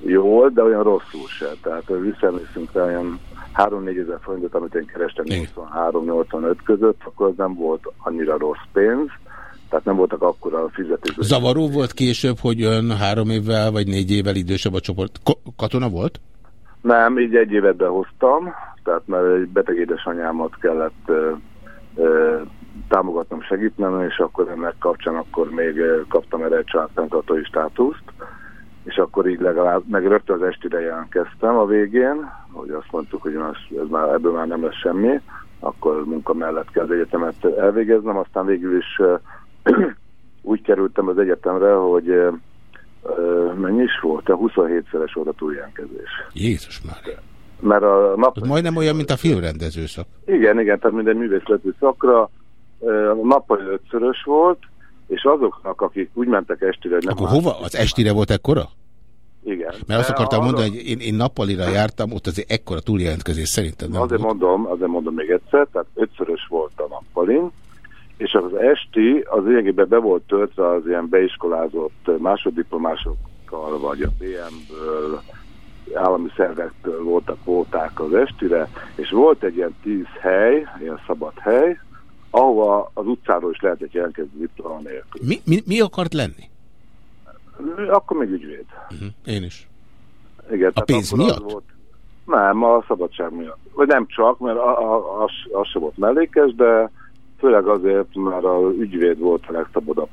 jól, de olyan rosszul se. Tehát visszaemlékszünk rá olyan 3-4 ezer forintot, amit én kerestem 83-85 között, akkor az nem volt annyira rossz pénz, tehát nem voltak akkor a fizetők. Zavaró volt később, hogy ön három évvel vagy négy évvel idősebb a csoport. Ko katona volt? Nem, így egy évet behoztam, tehát mert egy beteg édesanyámat kellett ö, ö, támogatnom, segítnem, és akkor ennek kapcsán akkor még kaptam erre egy családfenntartói státuszt és akkor így legalább, meg rögtön az estire jelentkeztem a végén, hogy azt mondtuk, hogy ez már, ebből már nem lesz semmi, akkor munka mellett kell az egyetemet elvégeznem, aztán végül is úgy kerültem az egyetemre, hogy mennyi is volt? A 27-szeres volt a túljelentkezés. Jézus már. Mert a nap... Az majdnem olyan, mint a filmrendező szak. Igen, igen, tehát minden művészetű szakra a nappal ötszörös volt, és azoknak, akik úgy mentek estire, hogy nem Akkor hova? Az estire volt ekkora? Igen. Mert azt akartam mondani, hogy én, én nappalira jártam, ott azért ekkora túljelentkezés szerintem nem Azért volt. mondom, azért mondom még egyszer, tehát ötszörös volt a nappalin, és az esti az lényegében be volt töltve az ilyen beiskolázott másoddiplomásokkal, vagy a BM-ből, állami szervektől voltak volták az estire, és volt egy ilyen tíz hely, ilyen szabad hely, ahova az utcáról is lehetett jelentkezni diploma nélkül. Mi, mi, mi akart lenni? Akkor még ügyvéd. Uh mhm, -huh. Én is. Igen, a pénz miatt? Volt, nem, a szabadság miatt. Vagy nem csak, mert az, az sem volt mellékes, de főleg azért, mert az ügyvéd volt a legszabadabb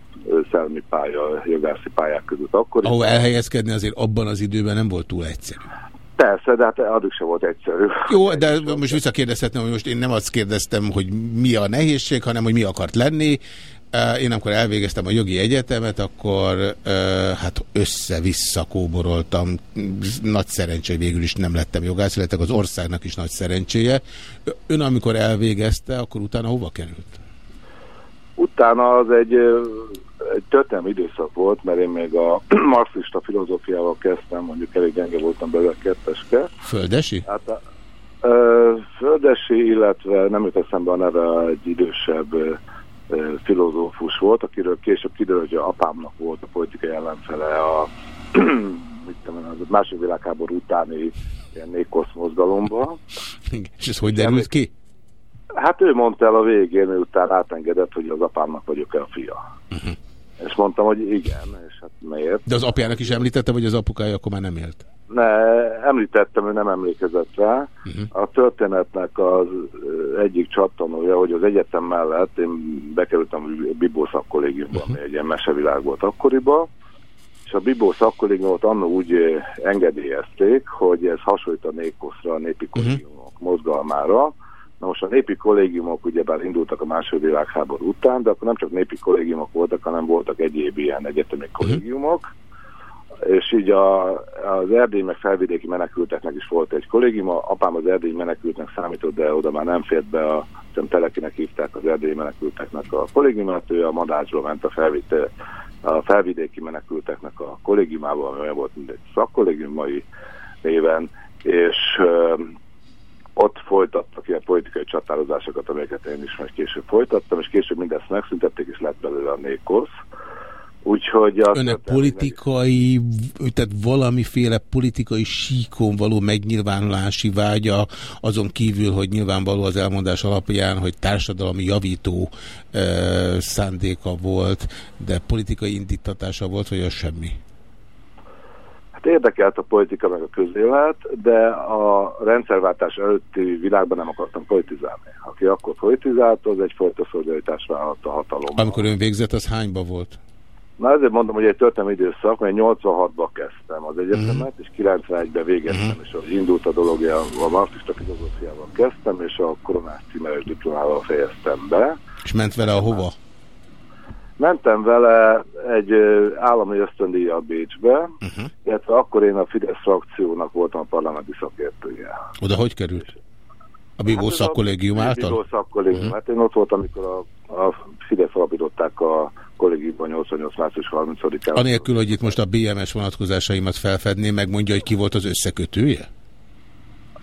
szellemi pálya, jogászi pályák között. Akkor Ahol elhelyezkedni azért abban az időben nem volt túl egyszerű. Persze, de hát addig sem volt egyszerű. Jó, de most visszakérdezhetném, hogy most én nem azt kérdeztem, hogy mi a nehézség, hanem hogy mi akart lenni. Én amikor elvégeztem a jogi egyetemet, akkor hát össze-vissza kóboroltam. Nagy szerencsé, hogy végül is nem lettem jogász, illetve az országnak is nagy szerencséje. Ön amikor elvégezte, akkor utána hova került? Utána az egy egy történelmi időszak volt, mert én még a marxista filozófiával kezdtem, mondjuk elég gyenge voltam belőle ketteske. Földesi? Hát a, ö, földesi, illetve nem jut eszembe a neve egy idősebb ö, filozófus volt, akiről később kiderült, hogy a apámnak volt a politikai ellenfele a mit tudom, az második világháború utáni ilyen nékosz mozgalomba. És ez hogy derült ki? Hát ő mondta el a végén, miután átengedett, hogy az apámnak vagyok-e a fia. Uh -huh. És mondtam, hogy igen, és hát miért. De az apjának is említette, vagy az apukája akkor már nem élt? Ne, említettem, ő nem emlékezett rá. Uh -huh. A történetnek az egyik csattanója, hogy az egyetem mellett én bekerültem a Bibó szakkollégiumban, uh -huh. egy ilyen mesevilág volt akkoriban, és a Bibó szakkollégiumot annó úgy engedélyezték, hogy ez hasonlít a Nékoszra, a népi kollégiumok uh -huh. mozgalmára, Na most a népi kollégiumok ugyebár indultak a második világháború után, de akkor nem csak népi kollégiumok voltak, hanem voltak egyéb ilyen egyetemi mhm. kollégiumok, és így a, az erdély meg felvidéki menekülteknek is volt egy kollégiuma. Apám az erdély menekültnek számított, de oda már nem fért be a telekinek hívták az erdély menekülteknek a kollégiumát, ő a Madácsba ment a, felvid, a felvidéki menekülteknek a kollégiumába, ami olyan volt, mint egy szakkollégium mai néven, és ott folytattak ilyen politikai csatározásokat, amelyeket én is majd később folytattam, és később mindezt megszüntették, és lett belőle a Nékosz. Úgyhogy Önnek politikai, tehát valamiféle politikai síkon való megnyilvánulási vágya, azon kívül, hogy nyilvánvaló az elmondás alapján, hogy társadalmi javító e, szándéka volt, de politikai indítatása volt, vagy az semmi? Hát érdekelt a politika meg a közélet, de a rendszerváltás előtti világban nem akartam politizálni. Aki akkor politizált, az egyfajta szolidaritás vállalt a hatalom. Amikor ön végzett, az hányba volt? Na ezért mondom, hogy egy történelmi időszak, mert 86-ba kezdtem az egyetemet, -huh. és 91-ben végeztem, -huh. és az indult a dolog, a marxista filozófiával kezdtem, és a koronás címeres diplomával fejeztem be. És ment vele a hova? Mentem vele egy állami ösztöndíjjal Bécsbe, uh -huh. illetve akkor én a Fidesz frakciónak voltam a parlamenti szakértője. Oda hogy került? A Bibó hát szakkollégium által? A szakkollégium. Uh -huh. Hát én ott voltam, amikor a, a Fidesz alapították a kollégiumban 88. március 30-án. Anélkül, hogy itt most a BMS vonatkozásaimat felfedném, megmondja, hogy ki volt az összekötője?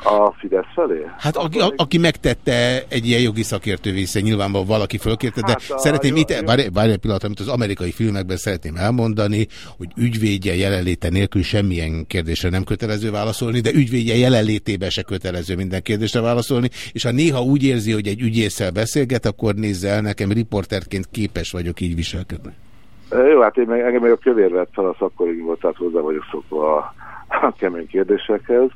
A Fidesz felé? Hát aki, a, aki megtette egy ilyen jogi szakértő vissza, nyilvánvalóan valaki fölkérte, de hát szeretném itt, várj egy pillanat, amit az amerikai filmekben szeretném elmondani, hogy ügyvédje jelenléte nélkül semmilyen kérdésre nem kötelező válaszolni, de ügyvédje jelenlétében se kötelező minden kérdésre válaszolni, és ha néha úgy érzi, hogy egy ügyészsel beszélget, akkor nézze el, nekem riporterként képes vagyok így viselkedni. Jó, hát én meg, engem meg a kövér vett fel a szakkorig tehát hozzá vagyok szokva a, a kemény kérdésekhez.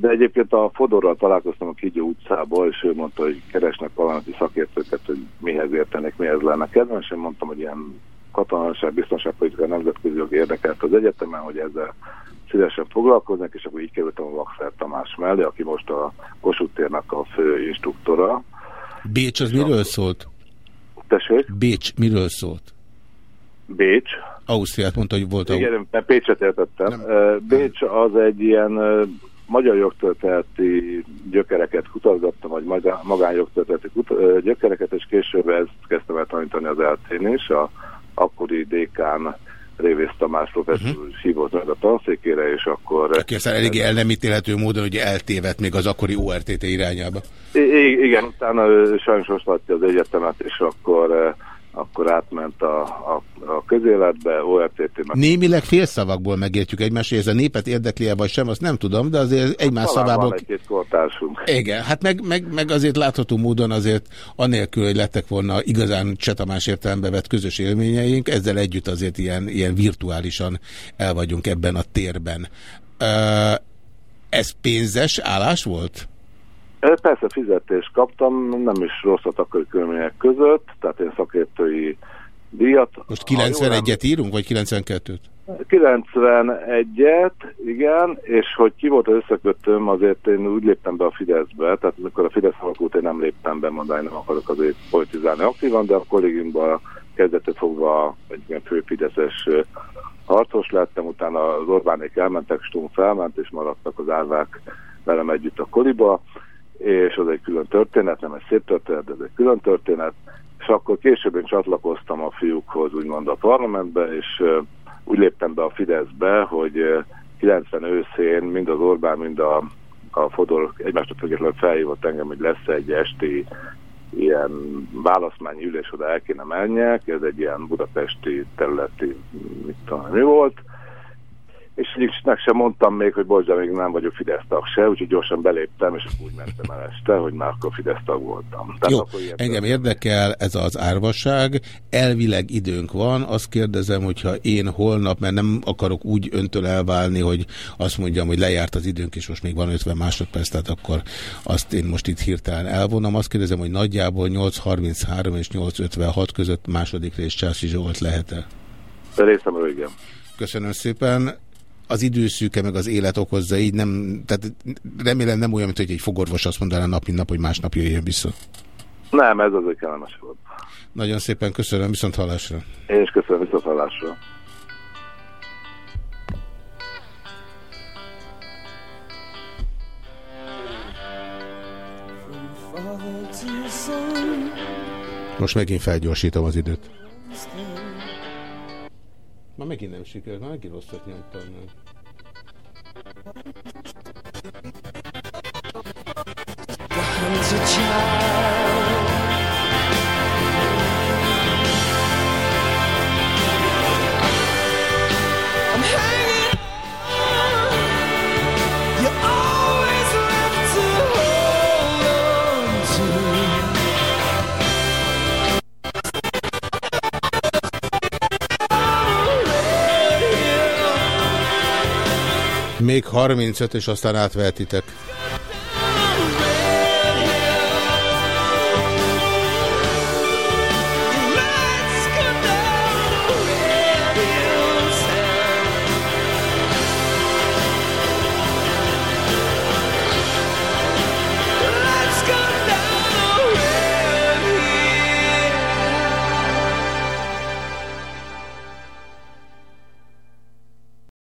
De egyébként a Fodorral találkoztam a Kigyó utcából, és ő mondta, hogy keresnek valamit szakértőket, hogy mihez értenek, mihez lenne kedves. Én mondtam, hogy ilyen katonaság, biztonságpolitika, nemzetközi jog érdekelt az egyetemen, hogy ezzel szívesen foglalkoznak, és akkor így kerültem a Vakszer Tamás mellé, aki most a Kossuth térnek a fő instruktora. Bécs az miről szólt? Tessék? Bécs miről szólt? Bécs. Ausztriát mondta, hogy volt. Igen, a... Pécset értettem. Nem. Bécs az egy ilyen magyar jogtörténeti gyökereket kutatgattam, vagy magánjogtörténeti gyökereket, és később ezt kezdtem el tanítani az eltén is, a akkori dékán Révész Tamás professzor uh mhm. -huh. hívott meg a tanszékére, és akkor... Aki aztán eléggé el nem ítélhető módon ugye eltévedt még az akkori ORTT irányába. I igen, utána ő sajnos oszlatja az egyetemet, és akkor akkor átment a, a, a közéletbe, ORTT-nek. Némileg félszavakból megértjük egymást, hogy ez a népet érdekli -e vagy sem, azt nem tudom, de azért egymás Talán szavából... Van egy-két kortársunk. Igen, hát meg, meg, meg azért látható módon azért anélkül, hogy lettek volna igazán Csetamás értelembe vett közös élményeink, ezzel együtt azért ilyen, ilyen virtuálisan el vagyunk ebben a térben. Ez pénzes állás volt? Persze fizetést kaptam, nem is rosszat akkor körülmények között, tehát én szakértői díjat. Most 91-et írunk, vagy 92-t? 91-et, igen, és hogy ki volt az összekötőm, azért én úgy léptem be a Fideszbe, tehát amikor a Fidesz alakult, én nem léptem be, mondani, nem akarok azért politizálni aktívan, de a kollégiumban kezdetől fogva egy ilyen főfideszes harcos lettem, utána az Orbánék elmentek, Stum felment, és maradtak az árvák velem együtt a koliba, és az egy külön történet, nem egy szép történet, de ez egy külön történet, és akkor később én csatlakoztam a fiúkhoz, úgymond a parlamentbe, és úgy léptem be a Fideszbe, hogy uh, 90 őszén mind az Orbán, mind a, a Fodor egymástól függetlenül felhívott engem, hogy lesz egy esti ilyen válaszmányi ülés, oda el kéne menjek, ez egy ilyen budapesti területi, mit tudom, mi volt, és egyiknek sem mondtam még, hogy bocs, még nem vagyok Fidesz tag se, úgyhogy gyorsan beléptem, és úgy mentem el este, hogy már akkor Fidesz tag voltam. Tehát Jó, akkor engem érdekel ez az árvaság, elvileg időnk van, azt kérdezem, hogyha én holnap, mert nem akarok úgy öntől elválni, hogy azt mondjam, hogy lejárt az időnk, és most még van 50 másodperc, tehát akkor azt én most itt hirtelen elvonom. Azt kérdezem, hogy nagyjából 8.33 és 8.56 között második rész Császi Zsolt lehet-e? Részemről igen. Köszönöm szépen az időszűke meg az élet okozza, így nem, tehát remélem nem olyan, mint hogy egy fogorvos azt mondaná nap, mint nap, hogy másnap jöjjön vissza. Nem, ez azért kellemes volt. Nagyon szépen köszönöm, viszont hallásra. Én is köszönöm, viszont hallásra. Most megint felgyorsítom az időt. Ma megint nem sikerült, ma megint rosszat nyomtam meg. Még 35, és aztán átvehetitek.